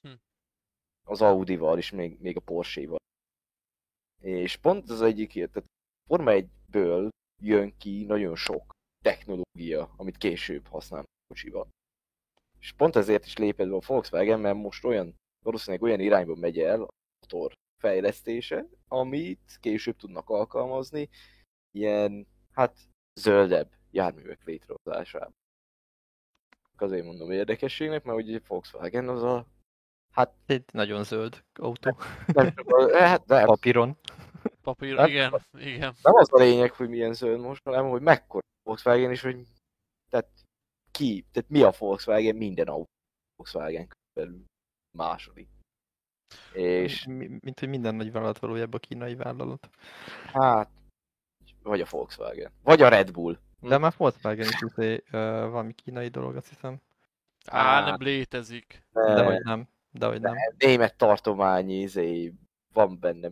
Hm. Az Audi-val is, még, még a Porsche-val. És pont az egyik, tehát Forma 1-ből jön ki nagyon sok technológia, amit később használnak a kocsival. És pont ezért is lépett be a Volkswagen, mert most olyan, valószínűleg olyan irányba megy el a motor fejlesztése, amit később tudnak alkalmazni, ilyen, hát, zöldebb járművek létrehozásában. Azért mondom érdekességnek, mert ugye Volkswagen az a, hát, Egy nagyon zöld autó. nem a, hát nem, Papíron. papír, Hát- igen, igen. nem az a lényeg, hogy milyen zöld most, hanem hogy mekkora Volkswagen, és hogy tehát ki, tehát mi a Volkswagen, minden autó Volkswagen körülbelül második. És Mi- Mint hogy minden nagy vállalat valójában kínai vállalat. hát, vagy a Volkswagen, vagy a Red Bull. De már Volkswagen is izé, valami kínai dolog, azt hiszem. Á, nem létezik. De hogy nem. De hogy nem. német tartomány, izé, van benne,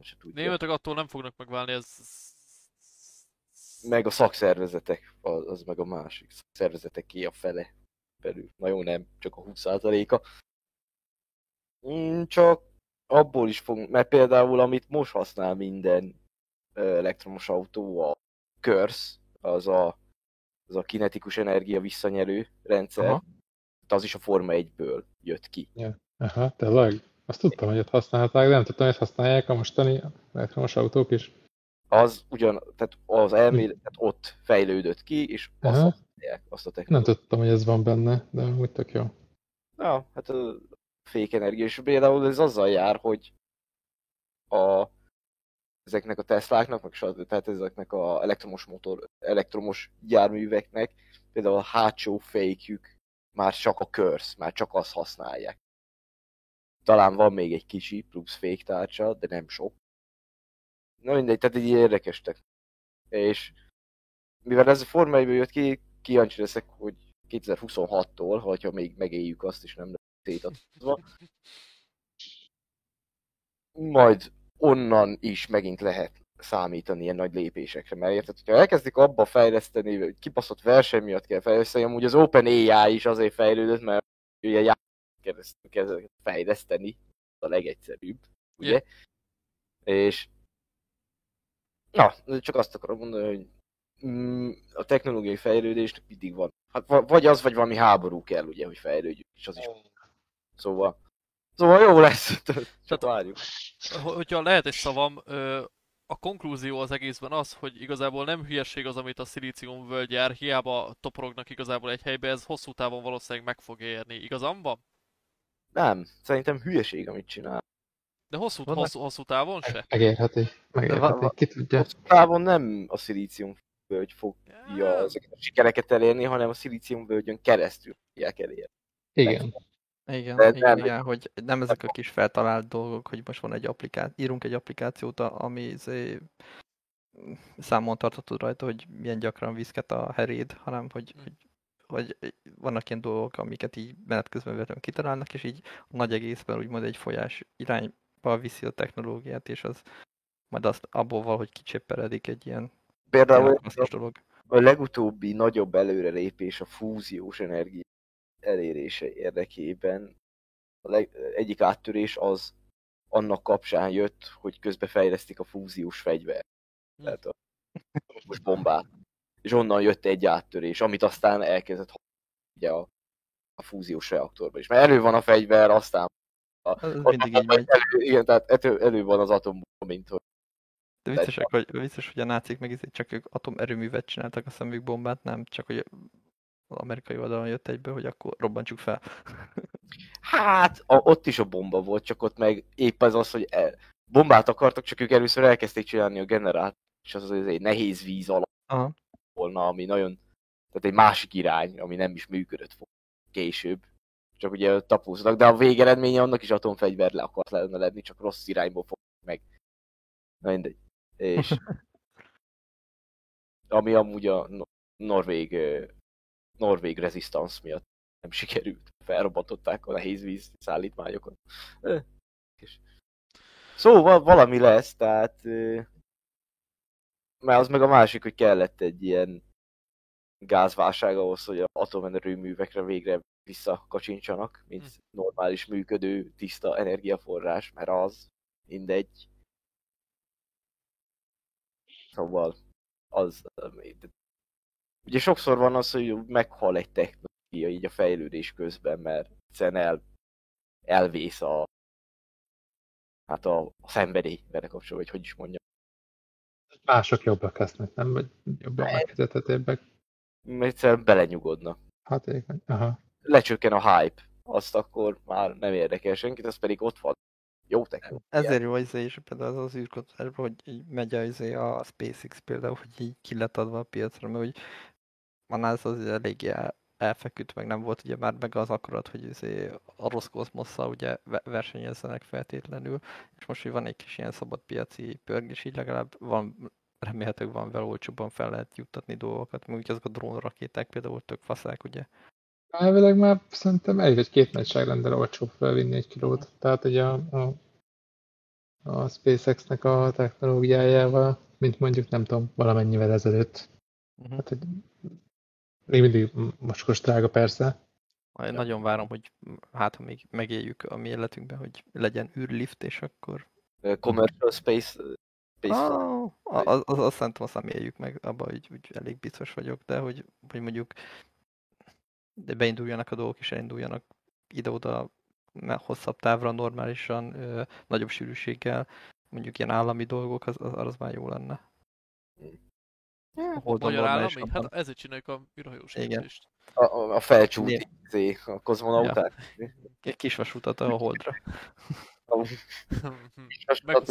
se tudja. Németek attól nem fognak megválni, ez... Meg a szakszervezetek, az, az meg a másik. Szakszervezetek ki a fele belül. Na jó, nem, csak a 20%-a. Mm, Csak abból is fogunk, mert például amit most használ minden elektromos autó, a Curse, az a, az a kinetikus energia visszanyerő rendszer, Aha. az is a Forma 1-ből jött ki. Aha, tényleg? Azt tudtam, hogy ott használták, de nem tudtam, hogy ezt használják a mostani elektromos autók is. Az ugyan, tehát az elmélet ott fejlődött ki, és azt Aha. használják, azt a Nem technológiát. tudtam, hogy ez van benne, de úgy tök jó. Ja, hát a fékenergia, és például ez azzal jár, hogy a, ezeknek a Tesláknak, meg stb. tehát ezeknek a elektromos motor, elektromos járműveknek, például a hátsó fékjük már csak a körsz, már csak azt használják. Talán van még egy kicsi plusz féktárcsa, de nem sok. Na mindegy, tehát egy érdekes technológia. És mivel ez a Forma 1 jött ki, kíváncsi leszek, hogy 2026-tól, hogyha még megéljük azt, és nem lesz szétadva, majd onnan is megint lehet számítani ilyen nagy lépésekre, mert érted, hogyha elkezdik abba fejleszteni, hogy kibaszott verseny miatt kell fejleszteni, amúgy az OpenAI is azért fejlődött, mert ugye já- kezd kezd fejleszteni, a legegyszerűbb, ugye? És na, csak azt akarom mondani, hogy mm, a technológiai fejlődésnek mindig van. Hát va- vagy az, vagy valami háború kell, ugye, hogy fejlődjünk, és az is. Szóval, szóval jó lesz, csak várjuk. Ho- Hogyha lehet egy szavam, a konklúzió az egészben az, hogy igazából nem hülyeség az, amit a szilícium völgy jár, hiába toporognak igazából egy helybe, ez hosszú távon valószínűleg meg fog érni. Igazam van? Nem, szerintem hülyeség, amit csinál. De hosszú, hosszú, hosszú távon se? Megérheti. Megérheti. Ki tudja. Hosszú távon nem a szilícium völgy fogja Ja, ezeket a sikereket elérni, hanem a szilícium völgyön keresztül fogják elérni. Igen. Igen, De igen, nem- igen, hogy nem ezek a kis feltalált dolgok, hogy most van egy applikáció, írunk egy applikációt, ami izé, számon tartatod rajta, hogy milyen gyakran viszket a heréd, hanem hogy, Mm. hogy, hogy vannak ilyen dolgok, amiket így menet közben véletlenül kitalálnak, és így a nagy egészben úgymond egy folyás irányba viszi a technológiát, és az majd azt abból valahogy kicsepperedik egy ilyen Például dolog. a legutóbbi nagyobb előrelépés a fúziós energia elérése érdekében. A leg, egyik áttörés az annak kapcsán jött, hogy közbe fejlesztik a fúziós fegyvert. Hm. Tehát a most bombát. És onnan jött egy áttörés, amit aztán elkezdett ugye a, a fúziós reaktorban is. Mert elő van a fegyver, aztán Ez mindig így megy. elő, igen, tehát elő, elő van az atombomba, mint hogy De vicces, hogy, vicces, hogy a nácik meg csak ők atomerőművet csináltak, a szemük bombát nem, csak hogy az amerikai oldalon jött egyből, hogy akkor robbantsuk fel. Hát, a, ott is a bomba volt, csak ott meg épp az az, hogy el, bombát akartak, csak ők először elkezdték csinálni a generát, és az az egy nehéz víz alatt Aha. volna, ami nagyon, tehát egy másik irány, ami nem is működött volna később. Csak ugye tapóztak, de a végeredménye annak is atomfegyver le akart lenne lenni, csak rossz irányból fog meg. Na mindegy. És ami amúgy a no- norvég, norvég resistance miatt nem sikerült. Felrobbantották a nehéz víz szállítmányokat. Ö, és- Szóval valami lesz, tehát... Mert az meg a másik, hogy kellett egy ilyen gázválság ahhoz, hogy a végre visszakacsincsanak, mint Hm. normális működő, tiszta energiaforrás, mert az mindegy. Szóval az... Ugye sokszor van az, hogy meghal egy technológia így a fejlődés közben, mert egyszerűen el, elvész a hát a, a szenvedély vele kapcsolatban, vagy hogy is mondjam. Mások jobbak lesznek, nem? Vagy jobban megfizethetőbbek. Egyszerűen belenyugodnak. Hatékony. Aha. Lecsökken a hype, azt akkor már nem érdekel senkit, az pedig ott van. Jó technológia. Ezért jó az is például az az űrkutatásban, hogy így megy a, izé a SpaceX például, hogy így ki lett adva a piacra, mert hogy NASA az eléggé el, elfeküdt, meg nem volt ugye már meg az akarat, hogy izé a rossz kozmosszal ugye ve- versenyezzenek feltétlenül, és most, hogy van egy kis ilyen szabad piaci pörgés, így legalább van, remélhetőleg van vele olcsóbban fel lehet juttatni dolgokat, mert ugye azok a drónrakéták például tök faszák, ugye. Elvileg már szerintem egy vagy két nagyságrendel olcsóbb felvinni egy kilót. Tehát hogy a, a, a SpaceX-nek a technológiájával, mint mondjuk nem tudom, valamennyivel ezelőtt. Uh-huh. Hát, hogy még mindig mocskos drága persze. Majd nagyon várom, hogy hát ha még megéljük a mi életünkben, hogy legyen űrlift, és akkor... Commercial Space, space Ah, az, az, azt szerintem azt nem éljük meg, abban úgy, úgy elég biztos vagyok, de hogy, hogy mondjuk de beinduljanak a dolgok, és elinduljanak ide-oda hosszabb távra normálisan, ö, nagyobb sűrűséggel, mondjuk ilyen állami dolgok, az, az, az már jó lenne. A Holdon Magyar állami? Hát ezért csináljuk a űrhajós építést. A, a, a felcsúti, izé, a kozmonauták. Egy kis vasutat a Holdra.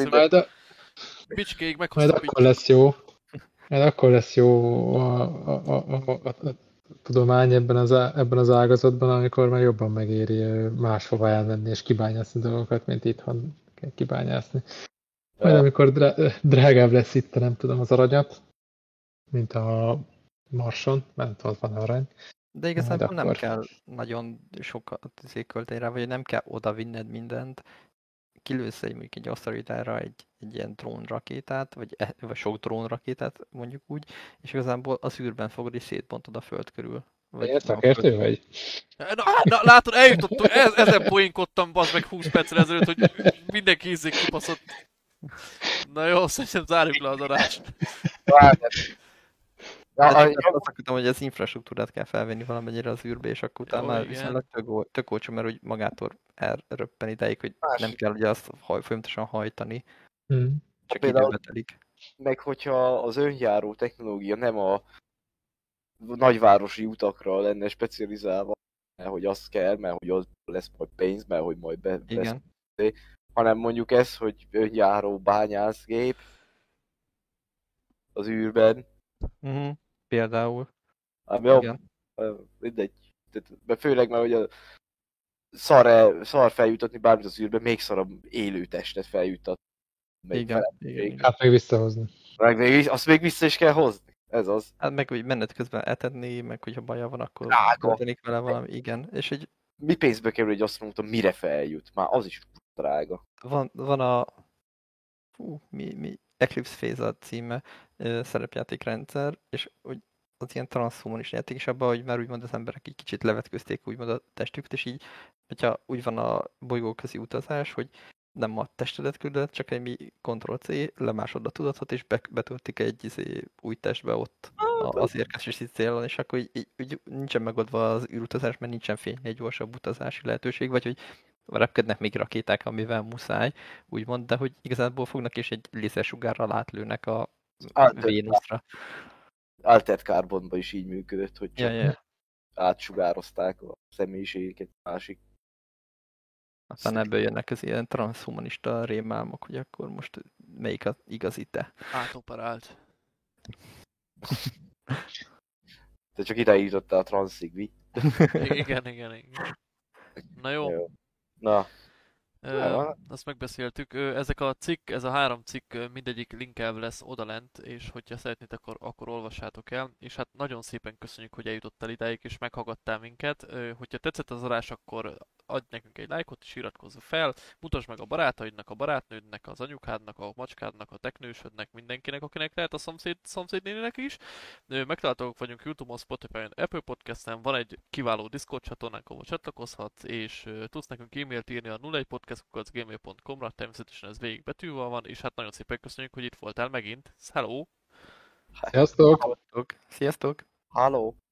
Majd, a, Bicskéig majd akkor lesz jó. Majd akkor lesz jó a, a, a, a, a, a tudomány ebben az, ebben az ágazatban, amikor már jobban megéri máshova elmenni és kibányászni dolgokat, mint itthon kell kibányászni. Majd amikor drá- drágább lesz itt, nem tudom, az aranyat, mint a Marson, mert ott van arany. De igazából nem akkor- kell nagyon sokat költeni rá, vagy nem kell oda vinned mindent. Kilősz egy, mondjuk egy aszteroidára egy, egy ilyen drónrakétát, vagy, e, vagy sok drónrakétát mondjuk úgy, és igazából az űrben fogod és szétbontod a föld körül. Vagy nem szakértő föld- vagy? Na, na látod, eljutottunk, ez, ezen poénkodtam bazd meg 20 perccel ezelőtt, hogy mindenki ízzék kipaszott. Na jó, szerintem zárjuk le az adást. Ja, a, azt akartam, hogy az infrastruktúrát kell felvenni valamennyire az űrbe, és akkor utána már viszonylag tök, tök olcsó, mert úgy magától elröppen ideig, hogy nem Másik. kell ugye azt haj, folyamatosan hajtani, Hm. csak Például- időbe telik. meg hogyha az önjáró technológia nem a nagyvárosi utakra lenne specializálva, mert hogy az kell, mert hogy az lesz majd pénz, mert hogy majd be, lesz, Igen. hanem mondjuk ez, hogy önjáró bányászgép az űrben, Uh-huh. Például. ami jó, Igen. mindegy. Tehát, főleg, mert hogy a szar, szar feljutatni bármit az űrbe, még szarabb élő testet feljutat. Még Igen. fel- igen, igen. Hát meg visszahozni. Meg még, azt még vissza is kell hozni. Ez az. Hát meg, hogy menet közben etetni, meg hogyha baja van, akkor történik vele valami. Igen. És egy, Mi pénzbe kerül egy asztronauta, mire feljut? Már az is drága. van, van a fú, mi, mi, Eclipse Phase a címe, szerepjátékrendszer, és hogy az ilyen transhumanis játék, és abban, hogy már úgymond az emberek egy kicsit levetközték úgymond a testüket, és így, hogyha úgy van a bolygóközi utazás, hogy nem a testedet küldött, csak egy mi Ctrl-C, lemásod a tudatot, és be, betöltik egy izé, új testbe ott a- az érkezési célon, és akkor így, így, így nincsen megoldva az űrutazás, mert nincsen fény egy gyorsabb utazási lehetőség, vagy hogy repkednek még rakéták, amivel muszáj, úgymond, de hogy igazából fognak és egy lézersugárral átlőnek a Alter- Vénuszra. Altered Carbonban is így működött, hogy Ja, csak ja. átsugározták a személyiségeket másik. Aztán ebből jönnek az ilyen transhumanista rémálmok, hogy akkor most melyik az igazi te. Átoperált. Te csak ide a transzig, mi? Igen, igen, igen. Na jó, Jó. Na, Van. azt megbeszéltük. Ezek a cikk, ez a három cikk, mindegyik linkelve lesz odalent, és hogyha szeretnétek, akkor, akkor olvassátok el. És hát nagyon szépen köszönjük, hogy eljutottál idáig, és meghallgattál minket. Hogyha tetszett az adás, akkor adj nekünk egy lájkot, és iratkozz fel. Mutasd meg a barátaidnak, a barátnődnek, az anyukádnak, a macskádnak, a teknősödnek, mindenkinek, akinek lehet a szomszéd, szomszédnénének is. Megtalálhatók vagyunk Youtube-on, Spotify-on, Apple Podcast-en, van egy kiváló Discord csatornánk, ahol csatlakozhatsz, és tudsz nekünk e-mailt írni a 01podcast.gmail.com-ra, természetesen ez végig betűvel van, és hát nagyon szépen köszönjük, hogy itt voltál megint. Hello! Sziasztok! Sziasztok! halló!